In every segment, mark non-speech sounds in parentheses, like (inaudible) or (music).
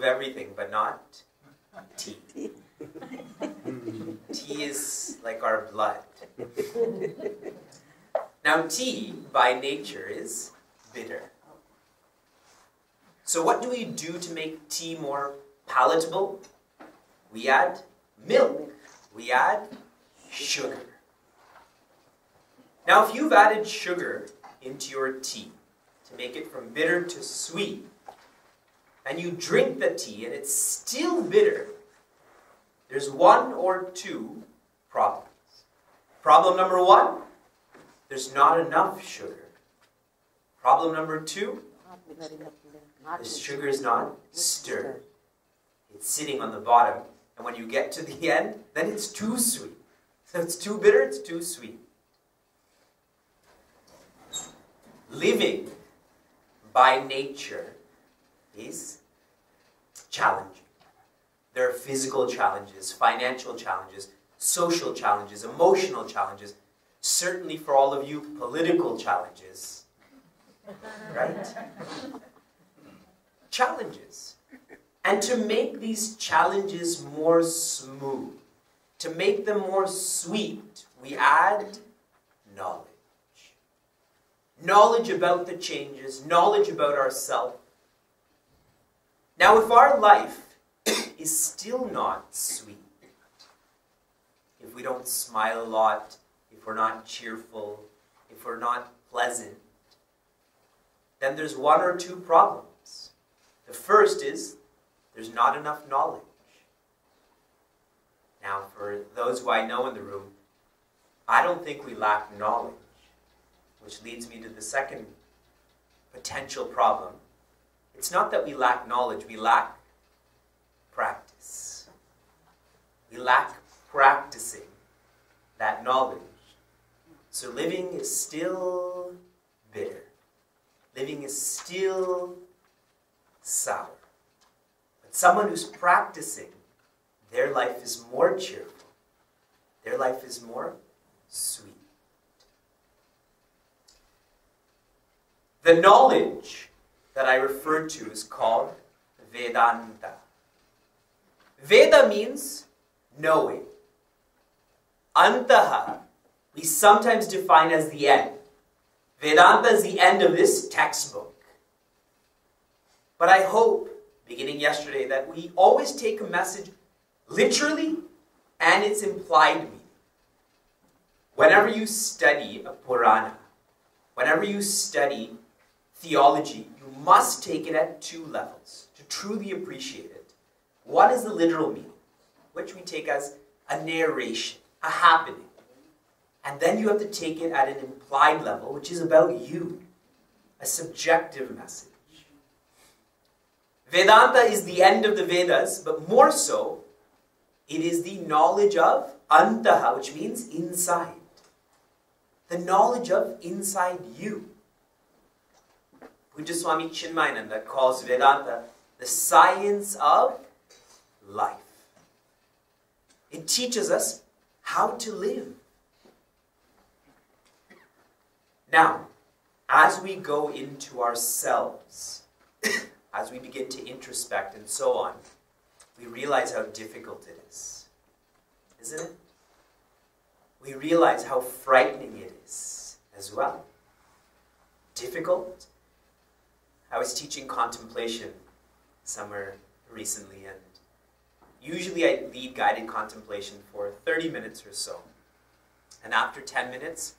remove everything, but not tea. (laughs) tea is like our blood. Now, tea by nature is bitter. So, what do we do to make tea more palatable? We add milk, we add sugar. Now, if you've added sugar into your tea to make it from bitter to sweet, and you drink the tea and it's still bitter, there's one or two problems. Problem number one there's not enough sugar. Problem number two the sugar is not stirred. It's sitting on the bottom, and when you get to the end, then it's too sweet. So it's too bitter, it's too sweet. Living by nature is challenging. There are physical challenges, financial challenges, social challenges, emotional challenges, certainly for all of you, political challenges. Right? challenges. And to make these challenges more smooth, to make them more sweet, we add knowledge. Knowledge about the changes, knowledge about ourselves. Now, if our life is still not sweet, if we don't smile a lot, if we're not cheerful, if we're not pleasant, then there's one or two problems. The first is there's not enough knowledge. Now, for those who I know in the room, I don't think we lack knowledge, which leads me to the second potential problem. It's not that we lack knowledge, we lack practice. We lack practicing that knowledge. So living is still bitter. Living is still sour. But someone who's practicing, their life is more cheerful. Their life is more sweet. The knowledge that I referred to is called Vedanta. Veda means knowing. Antaha we sometimes define as the end. Vedanta is the end of this textbook. But I hope, beginning yesterday, that we always take a message literally and its implied meaning. Whenever you study a Purana, whenever you study theology, must take it at two levels to truly appreciate it. One is the literal meaning, which we take as a narration, a happening. And then you have to take it at an implied level, which is about you, a subjective message. Vedanta is the end of the Vedas, but more so, it is the knowledge of antaha, which means inside. The knowledge of inside you. Pujya Chinmayananda calls Vedanta the science of life. It teaches us how to live. Now, as we go into ourselves, (coughs) as we begin to introspect and so on, we realize how difficult it is. Isn't it? We realize how frightening it is as well. Difficult. I was teaching contemplation somewhere recently, and usually I lead guided contemplation for 30 minutes or so. And after 10 minutes,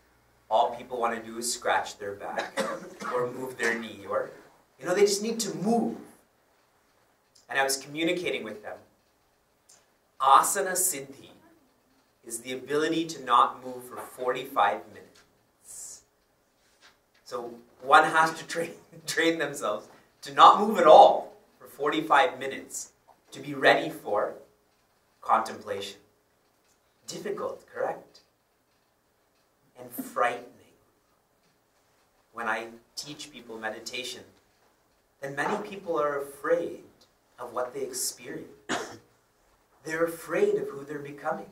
all people want to do is scratch their back (coughs) or move their knee or, you know, they just need to move. And I was communicating with them. Asana Siddhi is the ability to not move for 45 minutes. So one has to train, (laughs) train themselves to not move at all for 45 minutes to be ready for contemplation. Difficult, correct? And frightening. When I teach people meditation, then many people are afraid of what they experience. (coughs) They're afraid of who they're becoming.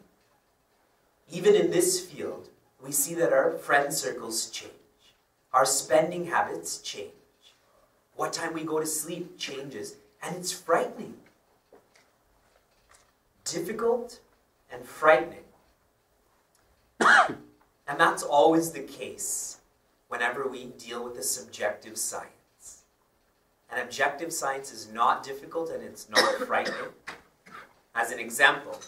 Even in this field, we see that our friend circles change, our spending habits change, what time we go to sleep changes, and it's frightening. Difficult and frightening. (coughs) and that's always the case whenever we deal with a subjective science. An objective science is not difficult and it's not (coughs) frightening. As an example,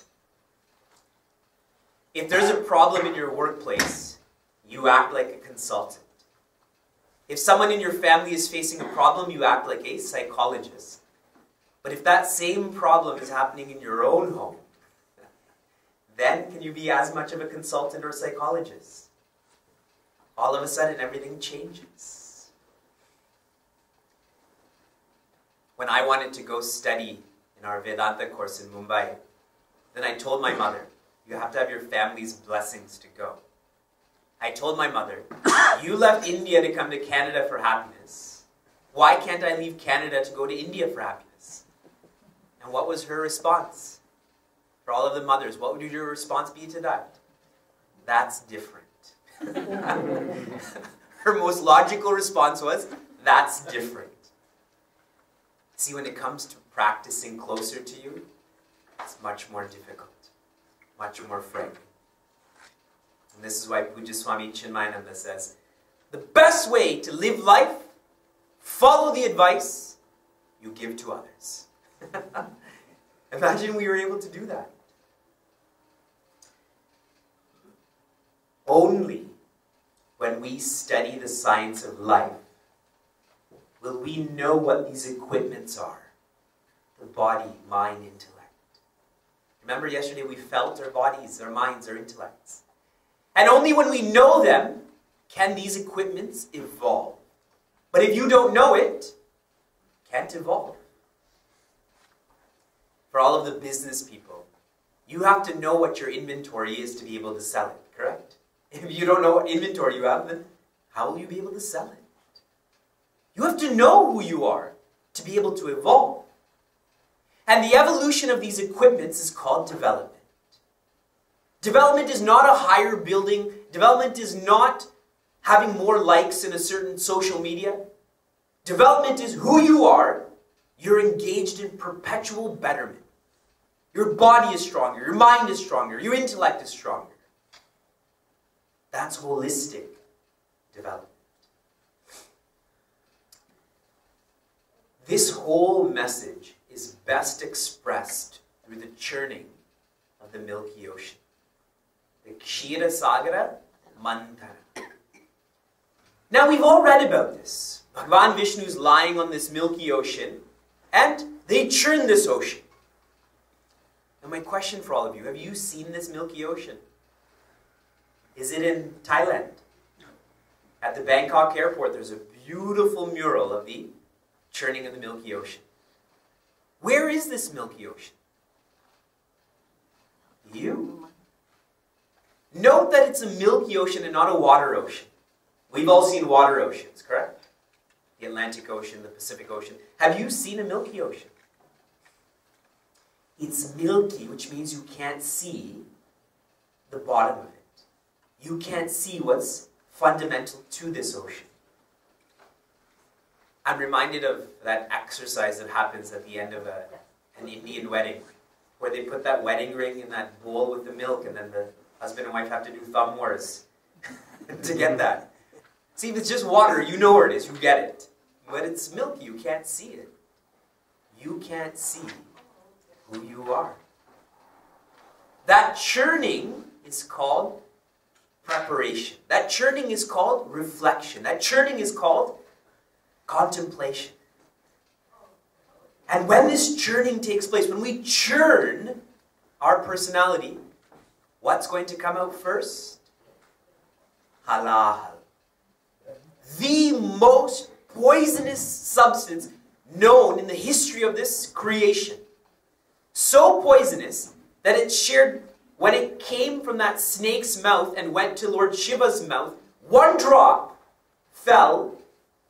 if there's a problem in your workplace, you act like a consultant. If someone in your family is facing a problem, you act like a psychologist. But if that same problem is happening in your own home, then can you be as much of a consultant or psychologist? All of a sudden, everything changes. When I wanted to go study in our Vedanta course in Mumbai, then I told my mother, you have to have your family's blessings to go. I told my mother, You left India to come to Canada for happiness. Why can't I leave Canada to go to India for happiness? And what was her response? For all of the mothers, what would your response be to that? That's different. (laughs) her most logical response was, That's different. See, when it comes to practicing closer to you, it's much more difficult much more frank. And this is why Pujya Swami Chinmayananda says, the best way to live life, follow the advice you give to others. (laughs) Imagine we were able to do that. Only when we study the science of life will we know what these equipments are the body, mind, intellect. Remember yesterday we felt our bodies, our minds, our intellects. And only when we know them can these equipments evolve. But if you don't know it, can't evolve. For all of the business people, you have to know what your inventory is to be able to sell it, correct? If you don't know what inventory you have, then how will you be able to sell it? You have to know who you are to be able to evolve. And the evolution of these equipments is called development. Development is not a higher building. Development is not having more likes in a certain social media. Development is who you are. You're engaged in perpetual betterment. Your body is stronger. Your mind is stronger. Your intellect is stronger. That's holistic development. This whole message is best expressed through the churning of the Milky Ocean. The Kshira Sagara Mantara. Now we've all read about this. Bhagavan Vishnu is lying on this Milky Ocean and they churn this ocean. Now my question for all of you, have you seen this Milky Ocean? Is it in Thailand? At the Bangkok airport, there's a beautiful mural of the churning of the Milky Ocean. Where is this Milky Ocean? You. Note that it's a Milky Ocean and not a water ocean. We've all seen water oceans, correct? The Atlantic Ocean, the Pacific Ocean. Have you seen a Milky Ocean? It's milky, which means you can't see the bottom of it. You can't see what's fundamental to this ocean. I'm reminded of that exercise that happens at the end of a, an Indian wedding, where they put that wedding ring in that bowl with the milk, and then the husband and wife have to do thumb wars (laughs) to get that. See, if it's just water, you know where it is, you get it. But it's milk, you can't see it. You can't see who you are. That churning is called preparation. That churning is called reflection. That churning is called contemplation. And when this churning takes place, when we churn our personality, what's going to come out first? Halahal. The most poisonous substance known in the history of this creation. so poisonous that it shared, when it came from that snake's mouth and went to Lord Shiva's mouth, one drop fell,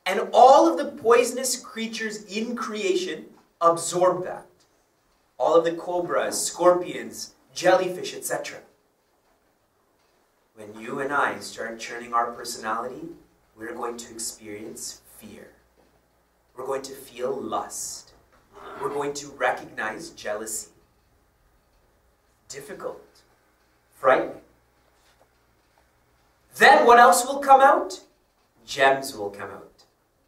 and all of the poisonous creatures in creation absorbed that. All of the cobras, scorpions, jellyfish, etc. When you and I start churning our personality, we're going to experience fear. We're going to feel lust. We're going to recognize jealousy. Difficult. Frightening. Then what else will come out? Gems will come out.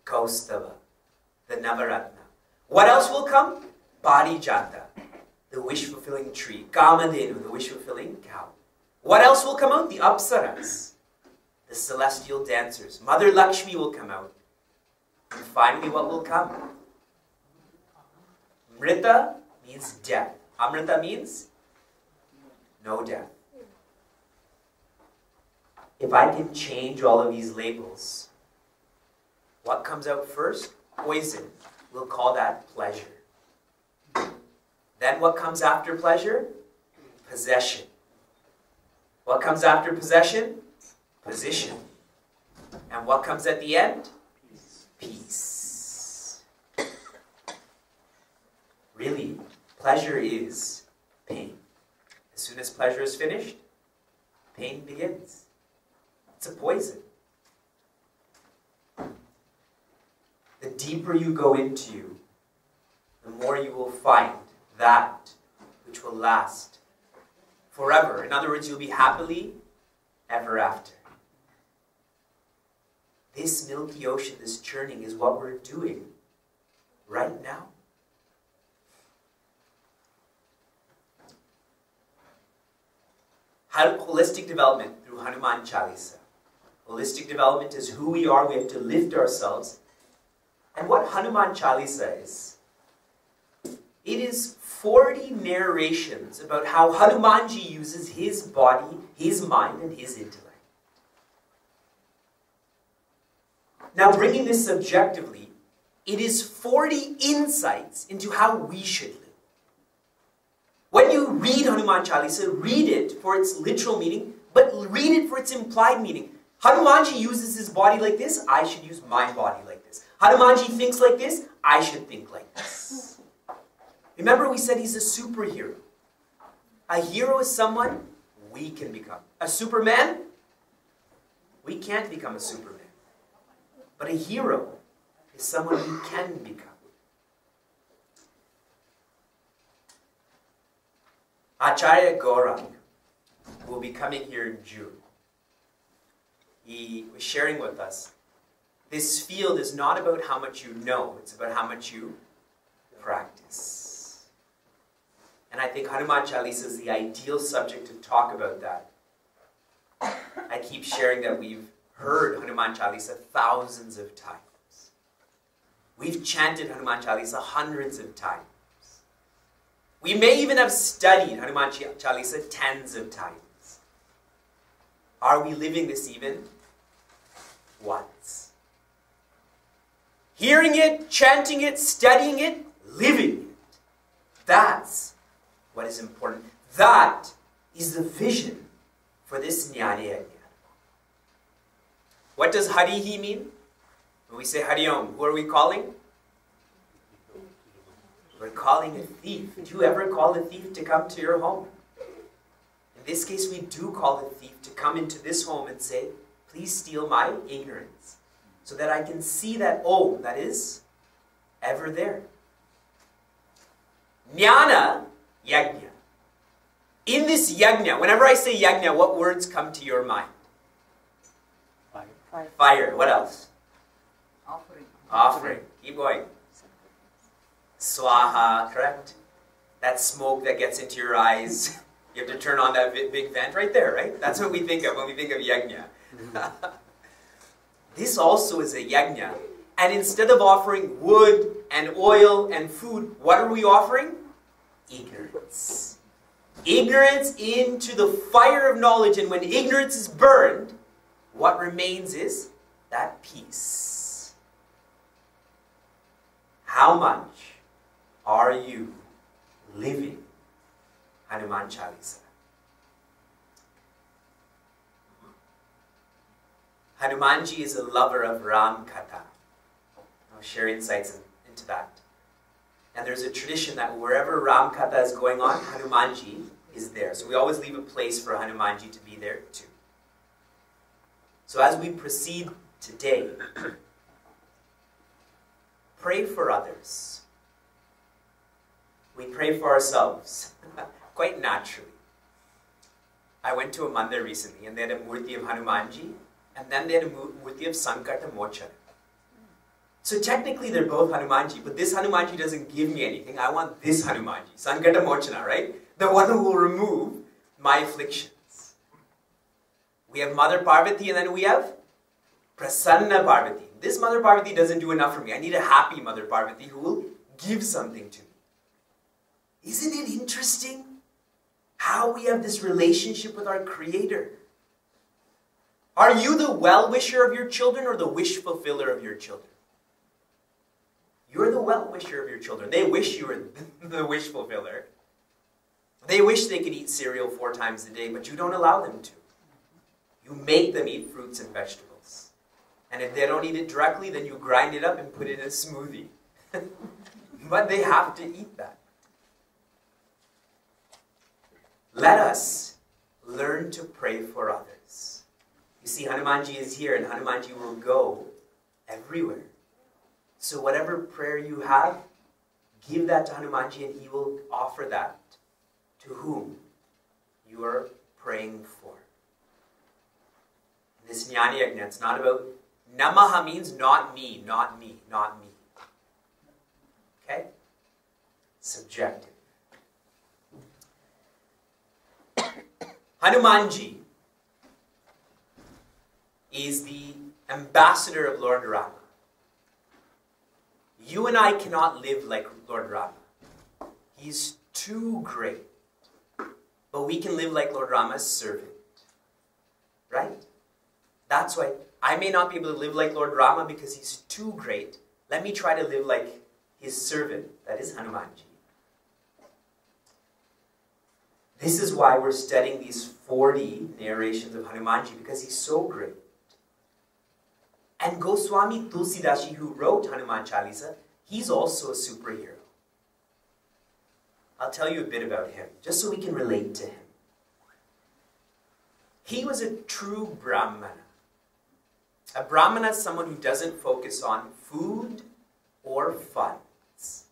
Kaustubha, the Navaratna. What else will come? Parijata, the wish-fulfilling tree. Kamadhenu, the wish-fulfilling cow. What else will come out? The Apsaras, the celestial dancers. Mother Lakshmi will come out. And finally, what will come? Mrita means death. Amrita means no death. If I can change all of these labels, what comes out first? Poison. We'll call that pleasure. Then what comes after pleasure? Possession. What comes after possession? Position. And what comes at the end? Peace. Really, pleasure is pain. As soon as pleasure is finished, pain begins. It's a poison. The deeper you go into the more you will find that which will last forever. In other words, you'll be happily ever after. This milky ocean, this churning, is what we're doing right now. Holistic development through Hanuman Chalisa. Holistic development is who we are. We have to lift ourselves. And what Hanuman Chalisa is, it is 40 narrations about how Hanumanji uses his body, his mind, and his intellect. Now, bringing this subjectively, it is 40 insights into how we should live. When you read Hanuman Chalisa, read it for its literal meaning, but read it for its implied meaning. Hanumanji uses his body like this, I should use my body like this. Hanumanji thinks like this, I should think like this. Remember, we said he's a superhero. A hero is someone we can become. A superman, we can't become a superman. But a hero is someone we can become. Acharya Gaurang will be coming here in June. He was sharing with us this field is not about how much you know, it's about how much you practice. And I think Hanuman Chalisa is the ideal subject to talk about that. I keep sharing that we've heard Hanuman Chalisa thousands of times. We've chanted Hanuman Chalisa hundreds of times. We may even have studied Hanuman Chalisa tens of times. Are we living this even once? Hearing it, chanting it, studying it, living it. That's what is important. That is the vision for this Jnana what does Harihi mean? When we say Hariom, who are we calling? We're calling a thief. Do you ever call a thief to come to your home? In this case, we do call a thief to come into this home and say, please steal my ignorance, so that I can see that Om that is ever there. Jnana, yajna. In this yajna, whenever I say yajna, what words come to your mind? Fire. Fire. What else? Offering. Offering. Keep going. Swaha, correct? That smoke that gets into your eyes. You have to turn on that big vent right there, right? That's what we think of when we think of yajna. Mm-hmm. (laughs) this also is a yajna. And instead of offering wood and oil and food, what are we offering? Ignorance. Ignorance into the fire of knowledge. And when ignorance is burned, what remains is that peace. How much are you living Hanuman Chalisa. Hanumanji is a lover of Ram Katha. I'll share insights into that. And there's a tradition that wherever Ram Katha is going on, Hanumanji is there. So we always leave a place for Hanumanji to be there too. So as we proceed today, (coughs) pray for others. We pray for ourselves, (laughs) quite naturally. I went to a mandir recently and they had a murti of Hanumanji and then they had a murti of Sankata Mochana. So technically they're both Hanumanji, but this Hanumanji doesn't give me anything. I want this Hanumanji, Sankata Mochana, right? The one who will remove my afflictions. We have Mother Parvati and then we have Prasanna Parvati. This Mother Parvati doesn't do enough for me. I need a happy Mother Parvati who will give something to me. Isn't it interesting how we have this relationship with our Creator? Are you the well wisher of your children or the wish fulfiller of your children? Well wisher of your children. They wish you were (laughs) the wish fulfiller. They wish they could eat cereal four times a day, but you don't allow them to. You make them eat fruits and vegetables. And if they don't eat it directly, then you grind it up and put it in a smoothie. (laughs) but they have to eat that. Let us learn to pray for others. You see, Hanumanji is here, and Hanumanji will go everywhere. So whatever prayer you have, give that to Hanumanji and he will offer that to whom you are praying for. This Jnana Yajna, it's not about, Namaha means not me, not me, not me. Okay? Subjective. (coughs) Hanumanji is the ambassador of Lord Rama. You and I cannot live like Lord Rama. He's too great. But we can live like Lord Rama's servant. Right? That's why I may not be able to live like Lord Rama because he's too great. Let me try to live like his servant, that is Hanumanji. This is why we're studying these 40 narrations of Hanumanji because he's so great. And Goswami Tulsidasji, who wrote Hanuman Chalisa, he's also a superhero. I'll tell you a bit about him, just so we can relate to him. He was a true Brahmana. A Brahmana is someone who doesn't focus on food or funds.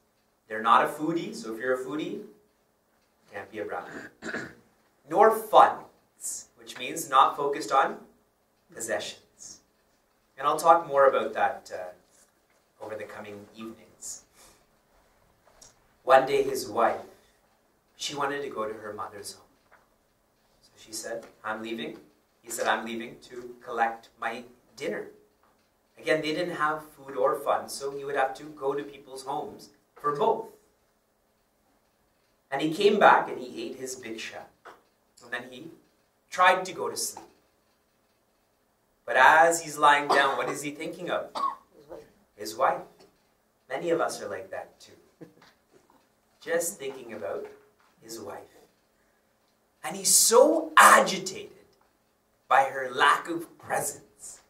They're not a foodie, so if you're a foodie, can't be a Brahmana. Nor funds, which means not focused on possessions. And I'll talk more about that uh, over the coming evenings. One day, his wife, she wanted to go to her mother's home. So she said, I'm leaving. He said, I'm leaving to collect my dinner. Again, they didn't have food or funds, so he would have to go to people's homes for both. And he came back and he ate his big bhiksha. And then he tried to go to sleep. But as he's lying down, what is he thinking of? His wife. Many of us are like that too. Just thinking about his wife. And he's so agitated by her lack of presence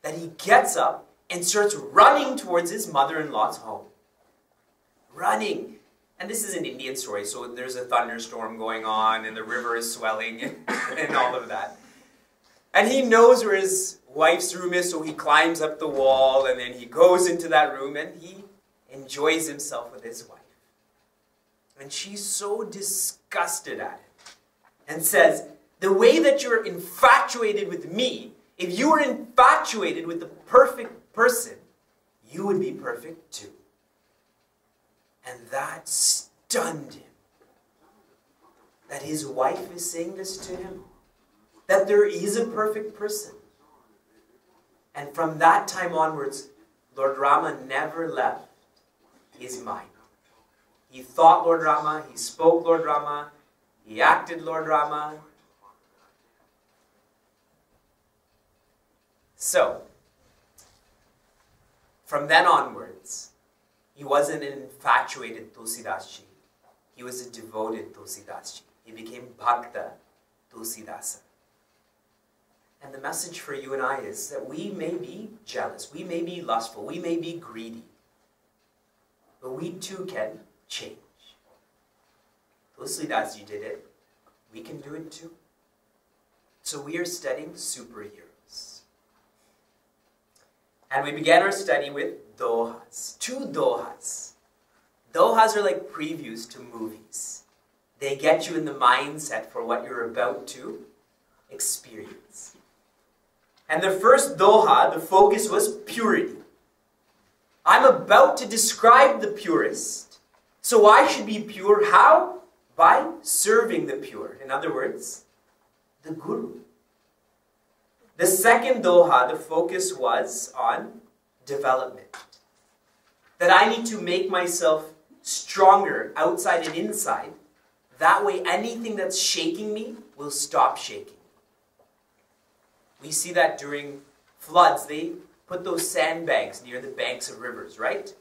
that he gets up and starts running towards his mother in law's home. Running. And this is an Indian story, so there's a thunderstorm going on and the river is swelling (laughs) and all of that. And he knows where his wife's room is, so he climbs up the wall and then he goes into that room and he enjoys himself with his wife. And she's so disgusted at it and says, The way that you're infatuated with me, if you were infatuated with the perfect person, you would be perfect too. And that stunned him. That his wife is saying this to him that there is a perfect person. And from that time onwards, Lord Rama never left his mind. He thought Lord Rama, he spoke Lord Rama, he acted Lord Rama. So, from then onwards, he wasn't an infatuated Tulsidas he was a devoted Tulsidasji. He became Bhakta Tulsidasa. And the message for you and I is that we may be jealous, we may be lustful, we may be greedy, but we too can change. Tulsidasji did it. We can do it too. So we are studying superheroes. And we began our study with dohas, two dohas. Dohas are like previews to movies. They get you in the mindset for what you're about to experience. And the first doha, the focus was purity. I'm about to describe the purest. So I should be pure. How? By serving the pure. In other words, the Guru. The second doha, the focus was on development. That I need to make myself stronger outside and inside. That way, anything that's shaking me will stop shaking. We see that during floods. They put those sandbags near the banks of rivers, right?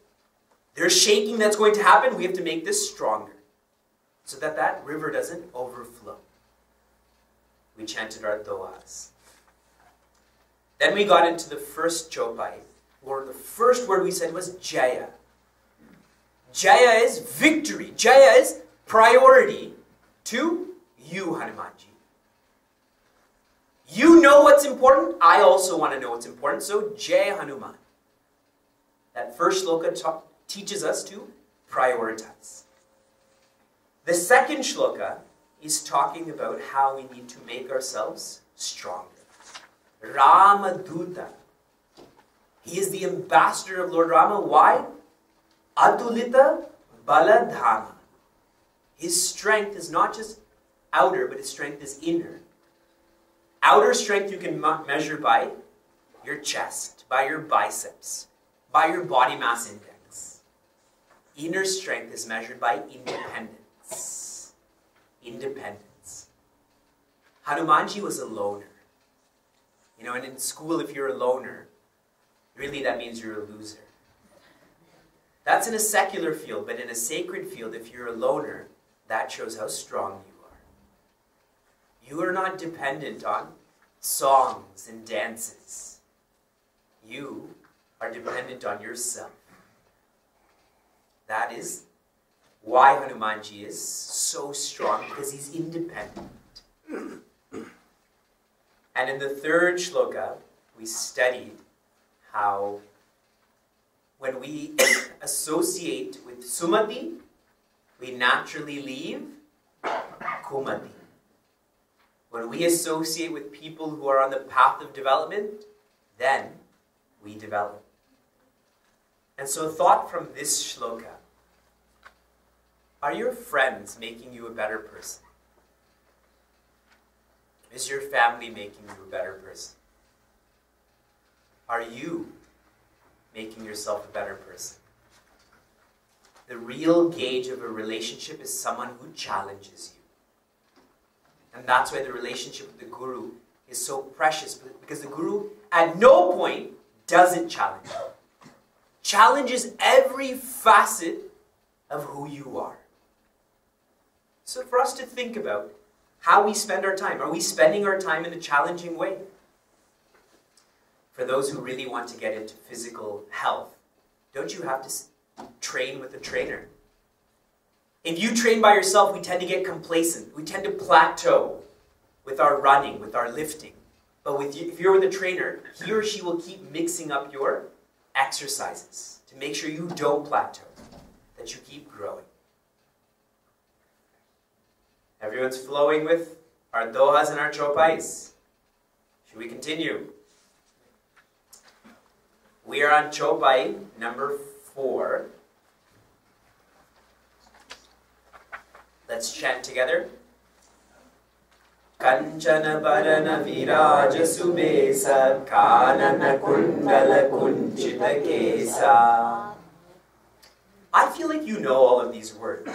There's shaking that's going to happen. We have to make this stronger so that that river doesn't overflow. We chanted our dohas. Then we got into the first chopai, where the first word we said was Jaya. Jaya is victory. Jaya is priority to you, Hanumanji. You know what's important. I also want to know what's important. So, Jai Hanuman. That first shloka ta- teaches us to prioritize. The second shloka is talking about how we need to make ourselves stronger. Ramaduta. He is the ambassador of Lord Rama. Why? Atulita Baladhama. His strength is not just outer, but his strength is inner. Outer strength you can measure by your chest, by your biceps, by your body mass index. Inner strength is measured by independence. Independence. Hanumanji was a loner. You know, and in school, if you're a loner, really that means you're a loser. That's in a secular field, but in a sacred field, if you're a loner, that shows how strong you are. You are not dependent on songs and dances. You are dependent on yourself. That is why Hanumanji is so strong, because he's independent. And in the third shloka, we studied how when we associate with Sumati, we naturally leave Kumati. When we associate with people who are on the path of development, then we develop. And so, thought from this shloka are your friends making you a better person? Is your family making you a better person? Are you making yourself a better person? The real gauge of a relationship is someone who challenges you. And that's why the relationship with the Guru is so precious because the Guru at no point doesn't challenge. Challenges every facet of who you are. So for us to think about how we spend our time. Are we spending our time in a challenging way? For those who really want to get into physical health, don't you have to train with a trainer? If you train by yourself, we tend to get complacent. We tend to plateau with our running, with our lifting. But with you, if you're with a trainer, he or she will keep mixing up your exercises to make sure you don't plateau, that you keep growing. Everyone's flowing with our dohas and our chopais. Should we continue? We are on chopai number four. Let's chant together. कञ्चन वरन विराज सुबेस कानन कुण्डल कुञ्चित केसा I feel like you know all of these words.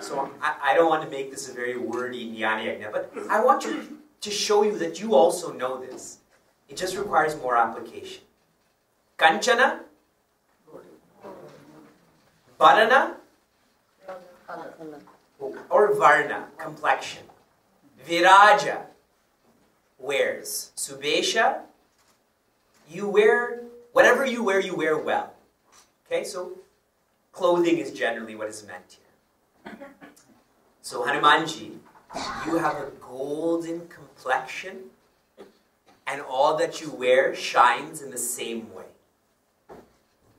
So I, I don't want to make this a very wordy jnana yajna, but I want you to show you that you also know this. It just requires more application. Kanchana, Barana, or Varna, complexion. Viraja, wears. Subesha, you wear, whatever you wear, you wear well. Okay, so clothing is generally what is meant here. So Hanumanji, you have a golden complexion, and all that you wear shines in the same way.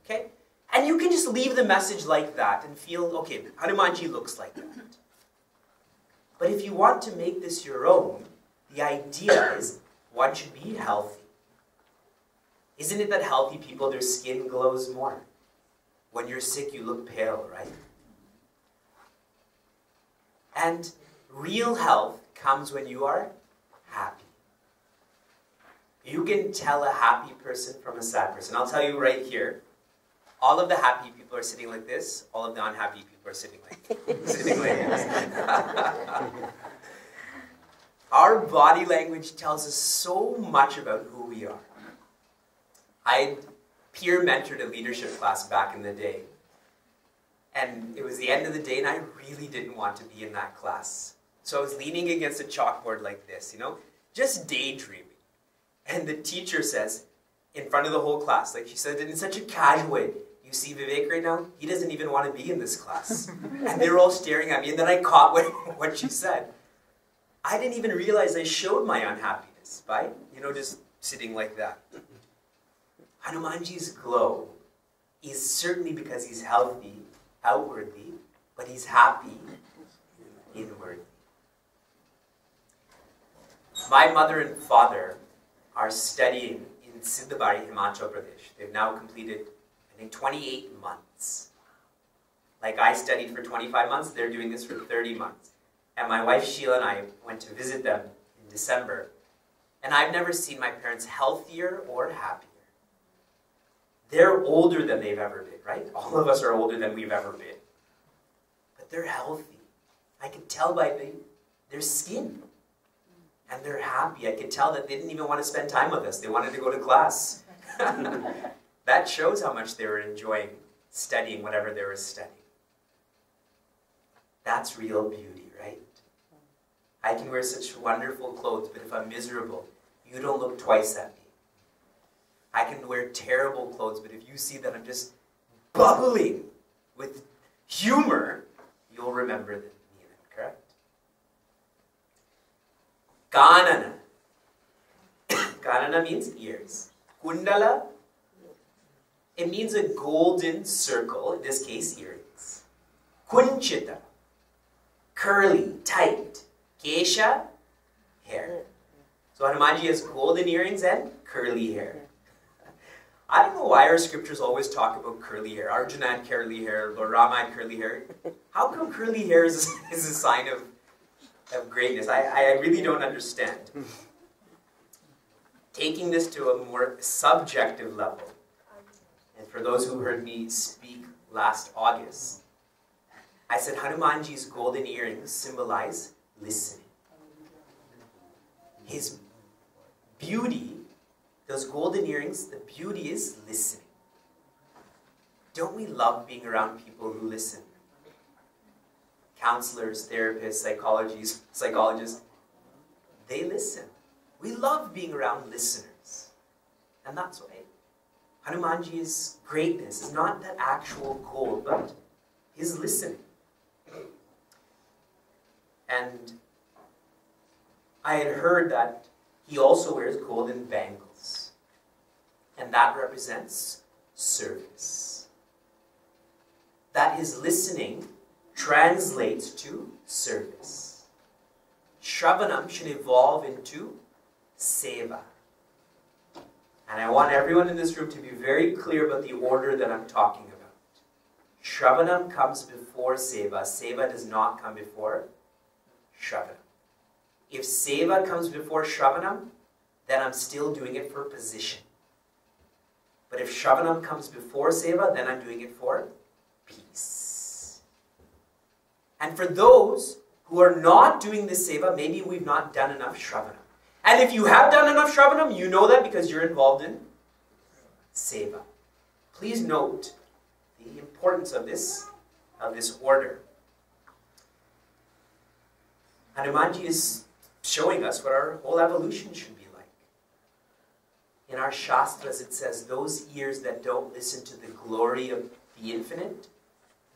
Okay? And you can just leave the message like that and feel, okay, Hanumanji looks like that. But if you want to make this your own, the idea is one should be healthy. Isn't it that healthy people, their skin glows more? When you're sick, you look pale, right? And real health comes when you are happy. You can tell a happy person from a sad person. I'll tell you right here. All of the happy people are sitting like this. All of the unhappy people are sitting like, (laughs) sitting like this. (laughs) Our body language tells us so much about who we are. I peer mentored a leadership class back in the day. And it was the end of the day, and I really didn't want to be in that class. So I was leaning against a chalkboard like this, you know, just daydreaming. And the teacher says, in front of the whole class, like she said it in such a casual way, you see Vivek right now? He doesn't even want to be in this class. (laughs) and they were all staring at me, and then I caught what, (laughs) what she said. I didn't even realize I showed my unhappiness by, you know, just sitting like that. Hanumanji's glow is certainly because he's healthy outwardly, but he's happy inwardly. My mother and father are studying in Siddhabari, Himachal Pradesh. They've now completed, I think, 28 months. Like I studied for 25 months, they're doing this for 30 months. And my wife Sheila and I went to visit them in December. And I've never seen my parents healthier or happier. They're older than they've ever been, right? All of us are older than we've ever been. But they're healthy. I could tell by the, their skin. And they're happy. I could tell that they didn't even want to spend time with us. They wanted to go to class. (laughs) that shows how much they were enjoying studying whatever they were studying. That's real beauty, right? I can wear such wonderful clothes, but if I'm miserable, you don't look twice at me. I can wear terrible clothes, but if you see that I'm just bubbling with humor, you'll remember me, correct? Kanana. Kanana (coughs) means ears. Kundala, it means a golden circle, in this case, earrings. Kunchita, curly, tight. Kesha, hair. So Hanumanji has golden earrings and curly hair. I don't know why our scriptures always talk about curly hair. Arjuna had curly hair, Lord Rama had curly hair. How come curly hair is, (laughs) is a sign of, of greatness? I, I really don't understand. Hmm. Taking this to a more subjective level, for those who heard me speak last August, I said Hanumanji's golden earrings symbolize listening. His beauty those golden earrings, the beauty is listening. Don't we love being around people who listen? Counselors, therapists, psychologists, psychologists, they listen. We love being around listeners. And that's why Hanumanji's greatness is not that actual goal, but his listening. And I had heard that he also wears golden bangles and that represents service. That his listening translates to service. Shravanam should evolve into seva. And I want everyone in this room to be very clear about the order that I'm talking about. Shravanam comes before seva. Seva does not come before Shravanam. If seva comes before Shravanam, then I'm still doing it for position. But if Shravanam comes before Seva, then I'm doing it for peace. And for those who are not doing this Seva, maybe we've not done enough Shravanam. And if you have done enough Shravanam, you know that because you're involved in Seva. Please note the importance of this, of this order. Hanumanji is showing us what our whole evolution should be like. In our Shastras, it says, Those ears that don't listen to the glory of the infinite,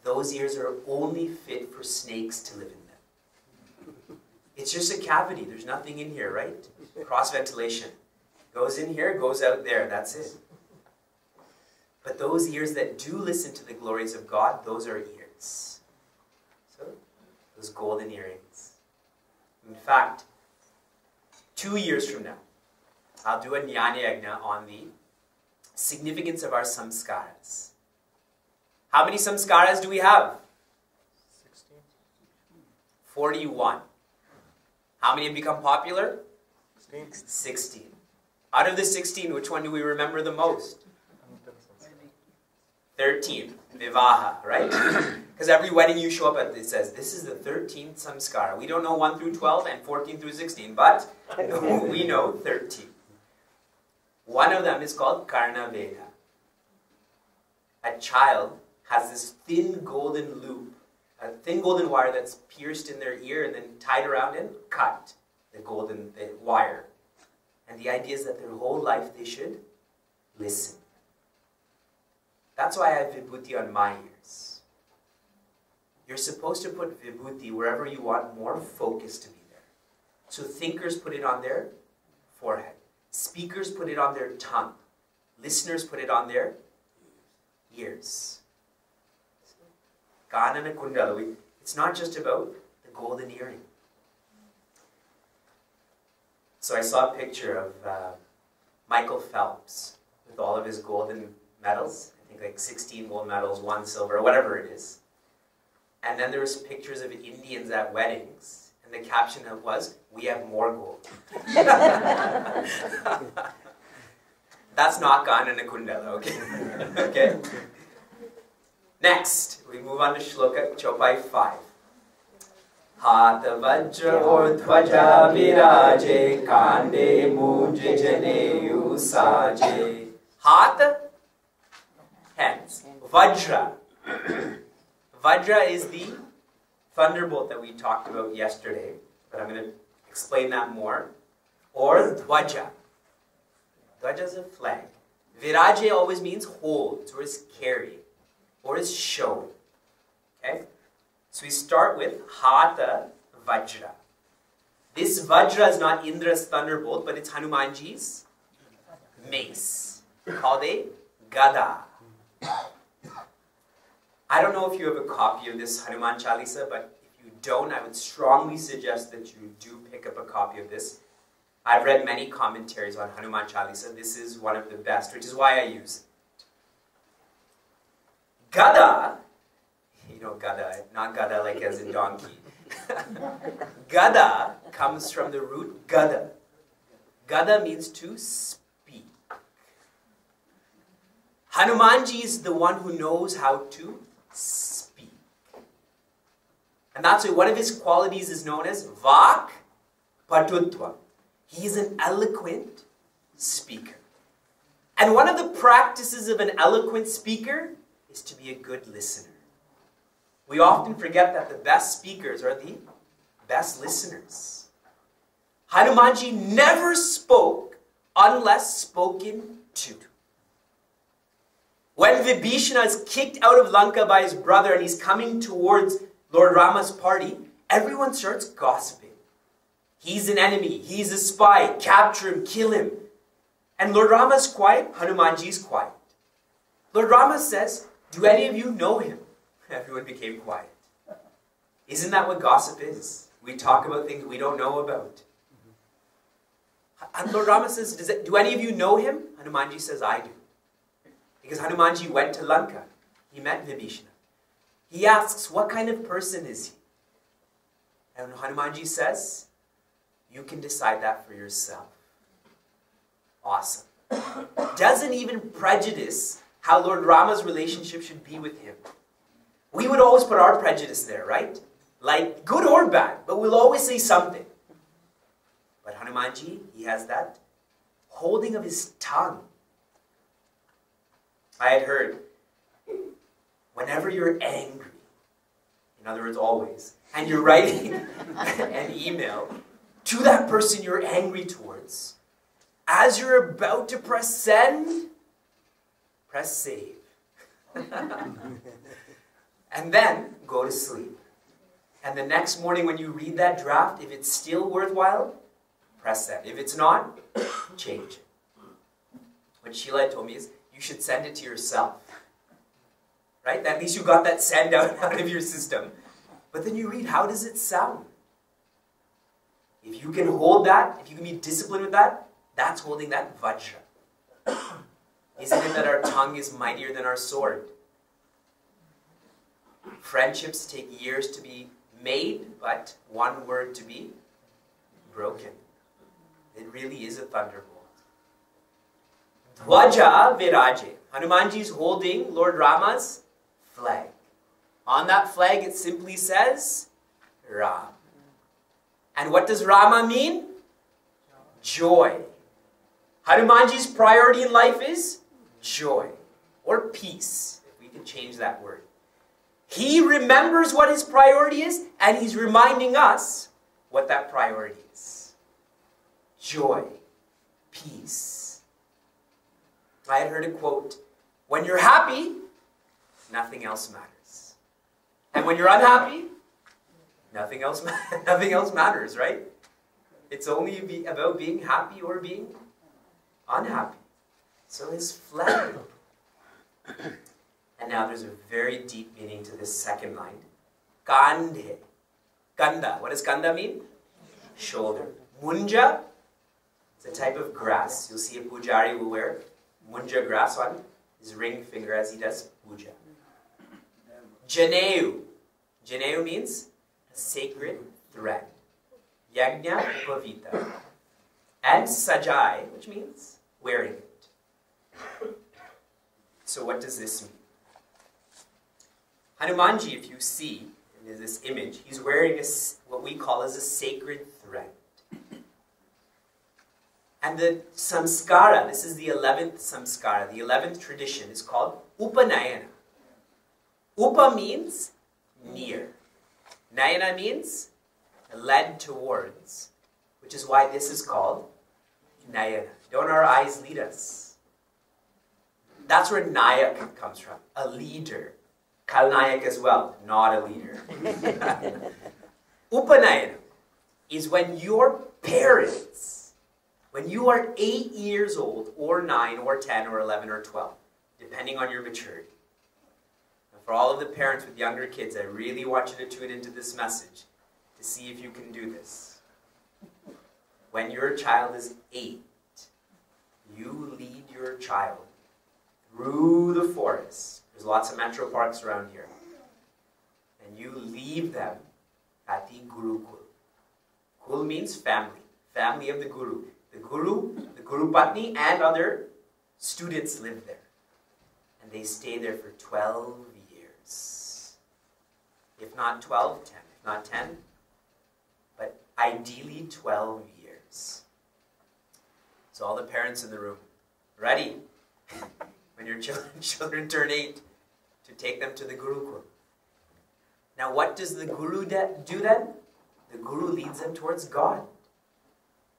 those ears are only fit for snakes to live in them. It's just a cavity. There's nothing in here, right? Cross ventilation. Goes in here, goes out there. That's it. But those ears that do listen to the glories of God, those are ears. So, those golden earrings. In fact, two years from now, I'll do a Jnana on the significance of our samskaras. How many samskaras do we have? 16. 41. How many have become popular? 16. 16. Out of the 16, which one do we remember the most? 13. Vivaha, right? (coughs) Because every wedding you show up at, it says, this is the 13th samskara. We don't know 1 through 12 and 14 through 16, but (laughs) we know 13. One of them is called Karna Veda. A child has this thin golden loop, a thin golden wire that's pierced in their ear and then tied around and cut the golden the wire. And the idea is that their whole life they should listen. That's why I have vibhuti on my ears. You're supposed to put vibhuti wherever you want more focus to be there. So thinkers put it on their forehead. Speakers put it on their tongue. Listeners put it on their ears. Kanana Kundala. It's not just about the golden earring. So I saw a picture of uh, Michael Phelps with all of his golden medals. I think like 16 gold medals, one silver, or whatever it is. And then there was pictures of Indians at weddings, and the caption was, "We have more gold." (laughs) That's not Kanana Kundala, okay? (laughs) okay. Next, we move on to Shloka Chopai 5. हाथ वज्र और ध्वजा विराजे कांडे मुज जनेयु साजे हाथ hands vajra vajra is the thunderbolt that we talked about yesterday but i'm going to explain that more or dhwaja dhwaja is a flag viraje always means hold or is carry or is show okay So we start with Hata Vajra. This Vajra is not Indra's thunderbolt, but it's Hanumanji's mace, called a Gada. I don't know if you have a copy of this Hanuman Chalisa, but if you don't, I would strongly suggest that you do pick up a copy of this. I've read many commentaries on Hanuman Chalisa. This is one of the best, which is why I use it. Gada you know, gada, not gada like as in donkey. (laughs) gada comes from the root gada. Gada means to speak. Hanumanji is the one who knows how to speak. And that's why one of his qualities is known as Vak Patutva. He is an eloquent speaker. And one of the practices of an eloquent speaker is to be a good listener. We often forget that the best speakers are the best listeners. Hanumanji never spoke unless spoken to. When Vibhishana is kicked out of Lanka by his brother and he's coming towards Lord Rama's party, everyone starts gossiping. He's an enemy, he's a spy, capture him, kill him. And Lord Rama's quiet, Hanumanji's quiet. Lord Rama says, Do any of you know him? (laughs) Everyone became quiet. Isn't that what gossip is? We talk about things we don't know about. And Lord Rama says, it, Do any of you know him? Hanumanji says, I do. Because Hanumanji went to Lanka. He met Vibhishana. He asks, What kind of person is he? And Hanumanji says, You can decide that for yourself. Awesome. (coughs) Doesn't even prejudice how Lord Rama's relationship should be with him. We would always put our prejudice there, right? Like good or bad, but we'll always say something. But Hanumanji, he has that holding of his tongue. I had heard, whenever you're angry, in other words, always, and you're writing (laughs) an email to that person you're angry towards, as you're about to press send, press save. (laughs) and then go to sleep. And the next morning, when you read that draft, if it's still worthwhile, press send. If it's not, (coughs) change. What Sheila told me is you should send it to yourself. Right? At least you got that send out, (laughs) out of your system. But then you read, how does it sound? If you can hold that, if you can be disciplined with that, that's holding that vajra. (coughs) Isn't it that our tongue is mightier than our sword? Friendships take years to be made, but one word to be broken. It really is a thunderbolt. Dwaja Viraje. Hanumanji is holding Lord Rama's flag. On that flag, it simply says Ram. And what does Rama mean? Joy. Hanumanji's priority in life is joy or peace, if we can change that word. He remembers what his priority is, and he's reminding us what that priority is joy, peace. I had heard a quote When you're happy, nothing else matters. And when you're unhappy, nothing else, (laughs) nothing else matters, right? It's only be about being happy or being unhappy. So his flag. And now there's a very deep meaning to this second line. Gandhe. Ganda. What does ganda mean? Shoulder. Munja. It's a type of grass. You'll see a pujari will wear munja grass on his ring finger as he does puja. Janeu. Janeu means a sacred thread. Yagna upavita. And sajai, which means wearing it. So what does this mean? Hanumanji, if you see in this image, he's wearing a, what we call as a sacred thread. And the samskara, this is the 11th samskara, the 11th tradition, is called upanayana. Upa means near. Nayana means led towards, which is why this is called Nayana. Don't our eyes lead us? That's where Nayak comes from, a leader. Khalnayak as well, not a leader. (laughs) Upanayana is when your parents, when you are eight years old, or nine, or 10, or 11, or 12, depending on your maturity. And for all of the parents with younger kids, I really want you to tune into this message to see if you can do this. When your child is eight, you lead your child through the forest. There's lots of metro parks around here. And you leave them at the Guru Gurukul. Kul means family, family of the Guru. The Guru, the Guru Patni, and other students live there. And they stay there for 12 years. If not 12, 10. If not 10, but ideally 12 years. So, all the parents in the room, ready? (laughs) when your children, (laughs) children turn eight, to take them to the Gurukul. Now, what does the Guru do then? The Guru leads them towards God.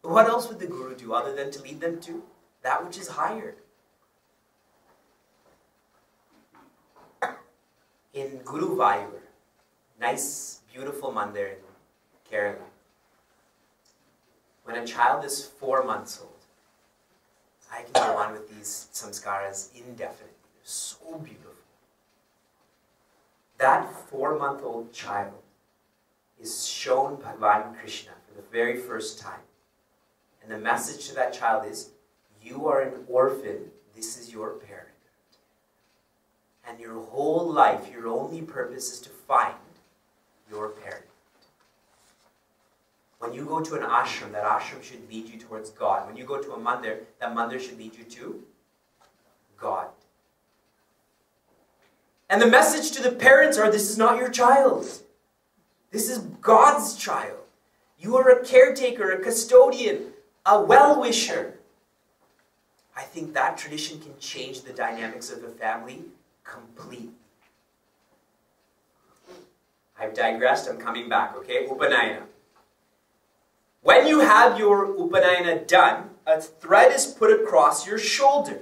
What else would the Guru do other than to lead them to that which is higher? In Guru Guruvayur, nice, beautiful mandir in Kerala, when a child is four months old, I can go on with these samskaras indefinitely. They're so beautiful. That four month old child is shown Bhagavan Krishna for the very first time. And the message to that child is You are an orphan, this is your parent. And your whole life, your only purpose is to find your parent. When you go to an ashram, that ashram should lead you towards God. When you go to a mandir, that mandir should lead you to God. And the message to the parents are this is not your child. This is God's child. You are a caretaker, a custodian, a well wisher. I think that tradition can change the dynamics of the family completely. I've digressed, I'm coming back, okay? Upanayana. When you have your Upanayana done, a thread is put across your shoulder.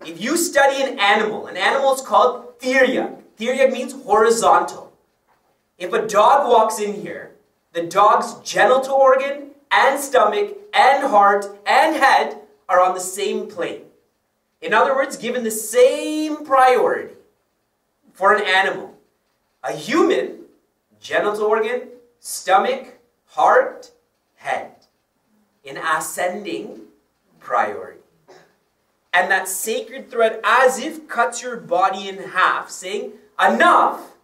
If you study an animal, an animal is called Tiryak. Tiryak means horizontal. If a dog walks in here, the dog's genital organ and stomach and heart and head are on the same plane. In other words, given the same priority for an animal. A human, genital organ, stomach, heart, head, in ascending priority. And that sacred thread, as if cuts your body in half, saying, enough,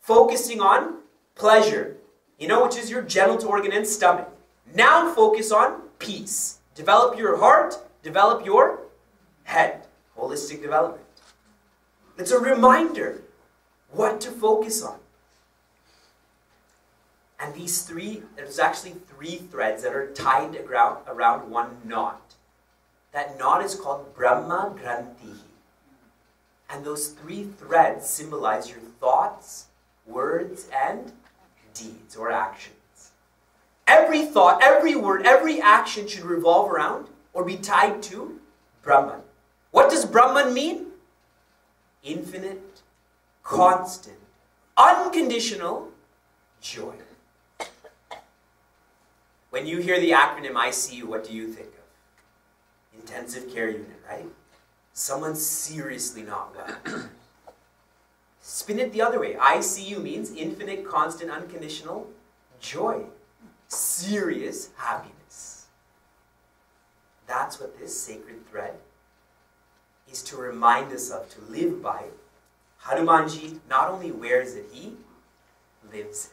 focusing on pleasure, you know, which is your genital organ and stomach. Now focus on peace. Develop your heart, develop your head. Holistic development. It's a reminder what to focus on. And these three, there's actually three threads that are tied around, around one knot. That knot is called Brahma Granthi. And those three threads symbolize your thoughts, words, and deeds or actions. Every thought, every word, every action should revolve around or be tied to Brahman. What does Brahman mean? Infinite, constant, unconditional joy. When you hear the acronym ICU, what do you think? Intensive care unit, right? Someone's seriously not well. (clears throat) Spin it the other way. ICU means infinite, constant, unconditional joy. Serious happiness. That's what this sacred thread is to remind us of, to live by. Hanumanji not only wears it, he lives it.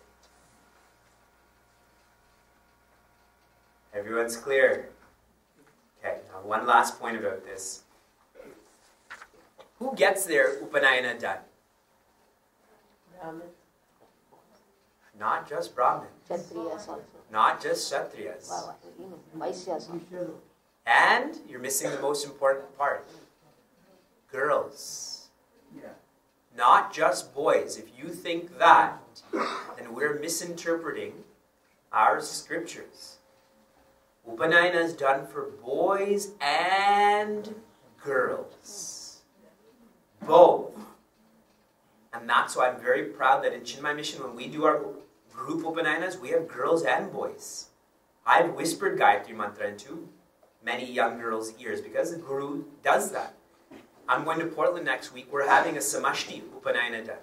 Everyone's clear? Okay, now one last point about this. Who gets their Upanayana done? Brahmin, Not just Brahmins, Kshatriyas also. not just Kshatriyas. Wow, even Vaishyas also. And you're missing the most important part girls. Yeah. Not just boys. If you think that, then we're misinterpreting our scriptures. Upanayana is done for boys and girls. Both. And that's why I'm very proud that in Chinmaya Mission, when we do our group Upanayanas, we have girls and boys. I've whispered Gayatri Mantra into many young girls' ears because the Guru does that. I'm going to Portland next week. We're having a Samashti Upanayana done.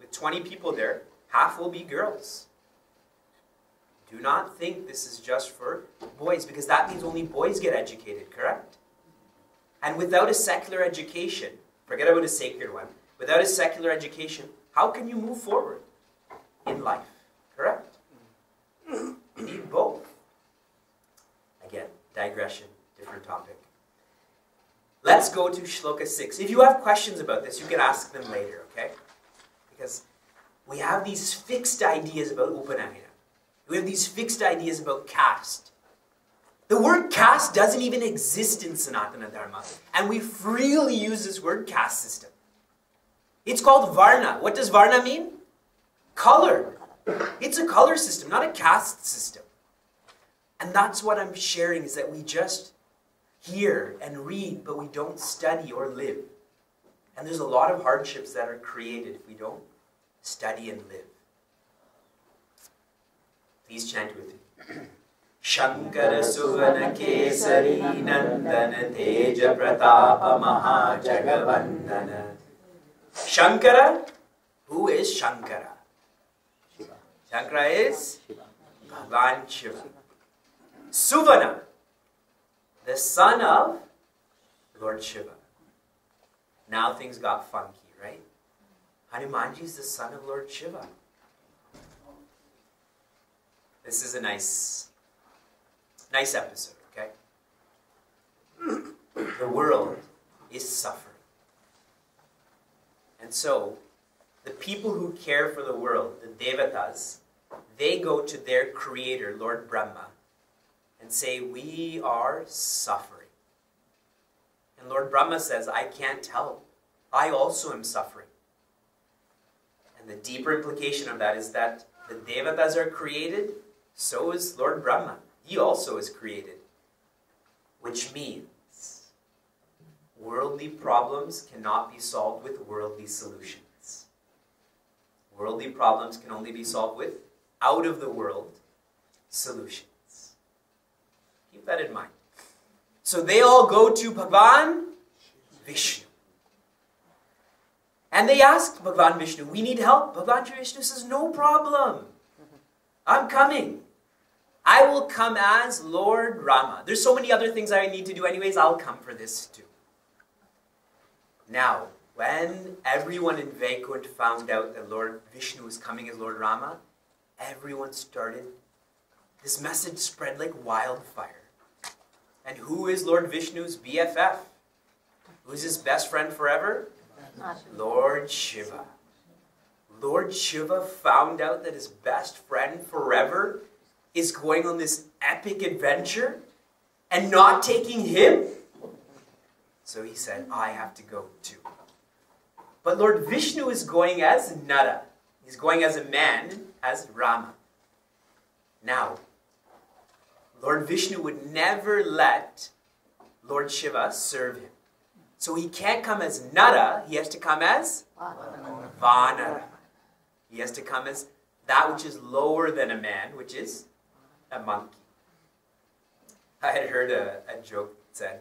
With 20 people there, half will be girls. Do not think this is just for boys because that means only boys get educated, correct? And without a secular education, forget about a sacred one, without a secular education, how can you move forward in life, correct? You need both. Again, digression, different topic. Let's go to Shloka 6. If you have questions about this, you can ask them later, okay? Because we have these fixed ideas about Upanayana. We have these fixed ideas about caste. The word caste doesn't even exist in Sanatana Dharma, and we freely use this word caste system. It's called Varna. What does Varna mean? Color. It's a color system, not a caste system. And that's what I'm sharing is that we just hear and read, but we don't study or live. And there's a lot of hardships that are created if we don't study and live. Please chant with me. Shankara Suvana Kesari Nandana Teja Pratapa Mahajagavandana. Shankara, who is Shankara? Shankara is Bhagavan Shiva. Suvana, the son of Lord Shiva. Now things got funky, right? Hanumanji is the son of Lord Shiva. This is a nice, nice episode, okay? The world is suffering. And so, the people who care for the world, the Devatas, they go to their creator, Lord Brahma, and say, We are suffering. And Lord Brahma says, I can't help. I also am suffering. And the deeper implication of that is that the Devatas are created, so is Lord Brahma. He also is created. Which means worldly problems cannot be solved with worldly solutions. Worldly problems can only be solved with out of the world solutions. Keep that in mind. So they all go to Bhagavan Vishnu. And they ask Bhagavan Vishnu, we need help. Bhagavan Vishnu says, no problem. I'm coming. I will come as Lord Rama. There's so many other things I need to do anyways. I'll come for this too. Now, when everyone in Vaikunt found out that Lord Vishnu was coming as Lord Rama, everyone started, this message spread like wildfire. And who is Lord Vishnu's BFF? Who's his best friend forever? Lord Shiva. Lord Shiva found out that his best friend forever is going on this epic adventure and not taking him. So he said, I have to go too. But Lord Vishnu is going as Nara. He's going as a man, as Rama. Now, Lord Vishnu would never let Lord Shiva serve him. So he can't come as Nara, he has to come as Vanara. He has to come as that which is lower than a man, which is a monkey. I had heard a, a joke that said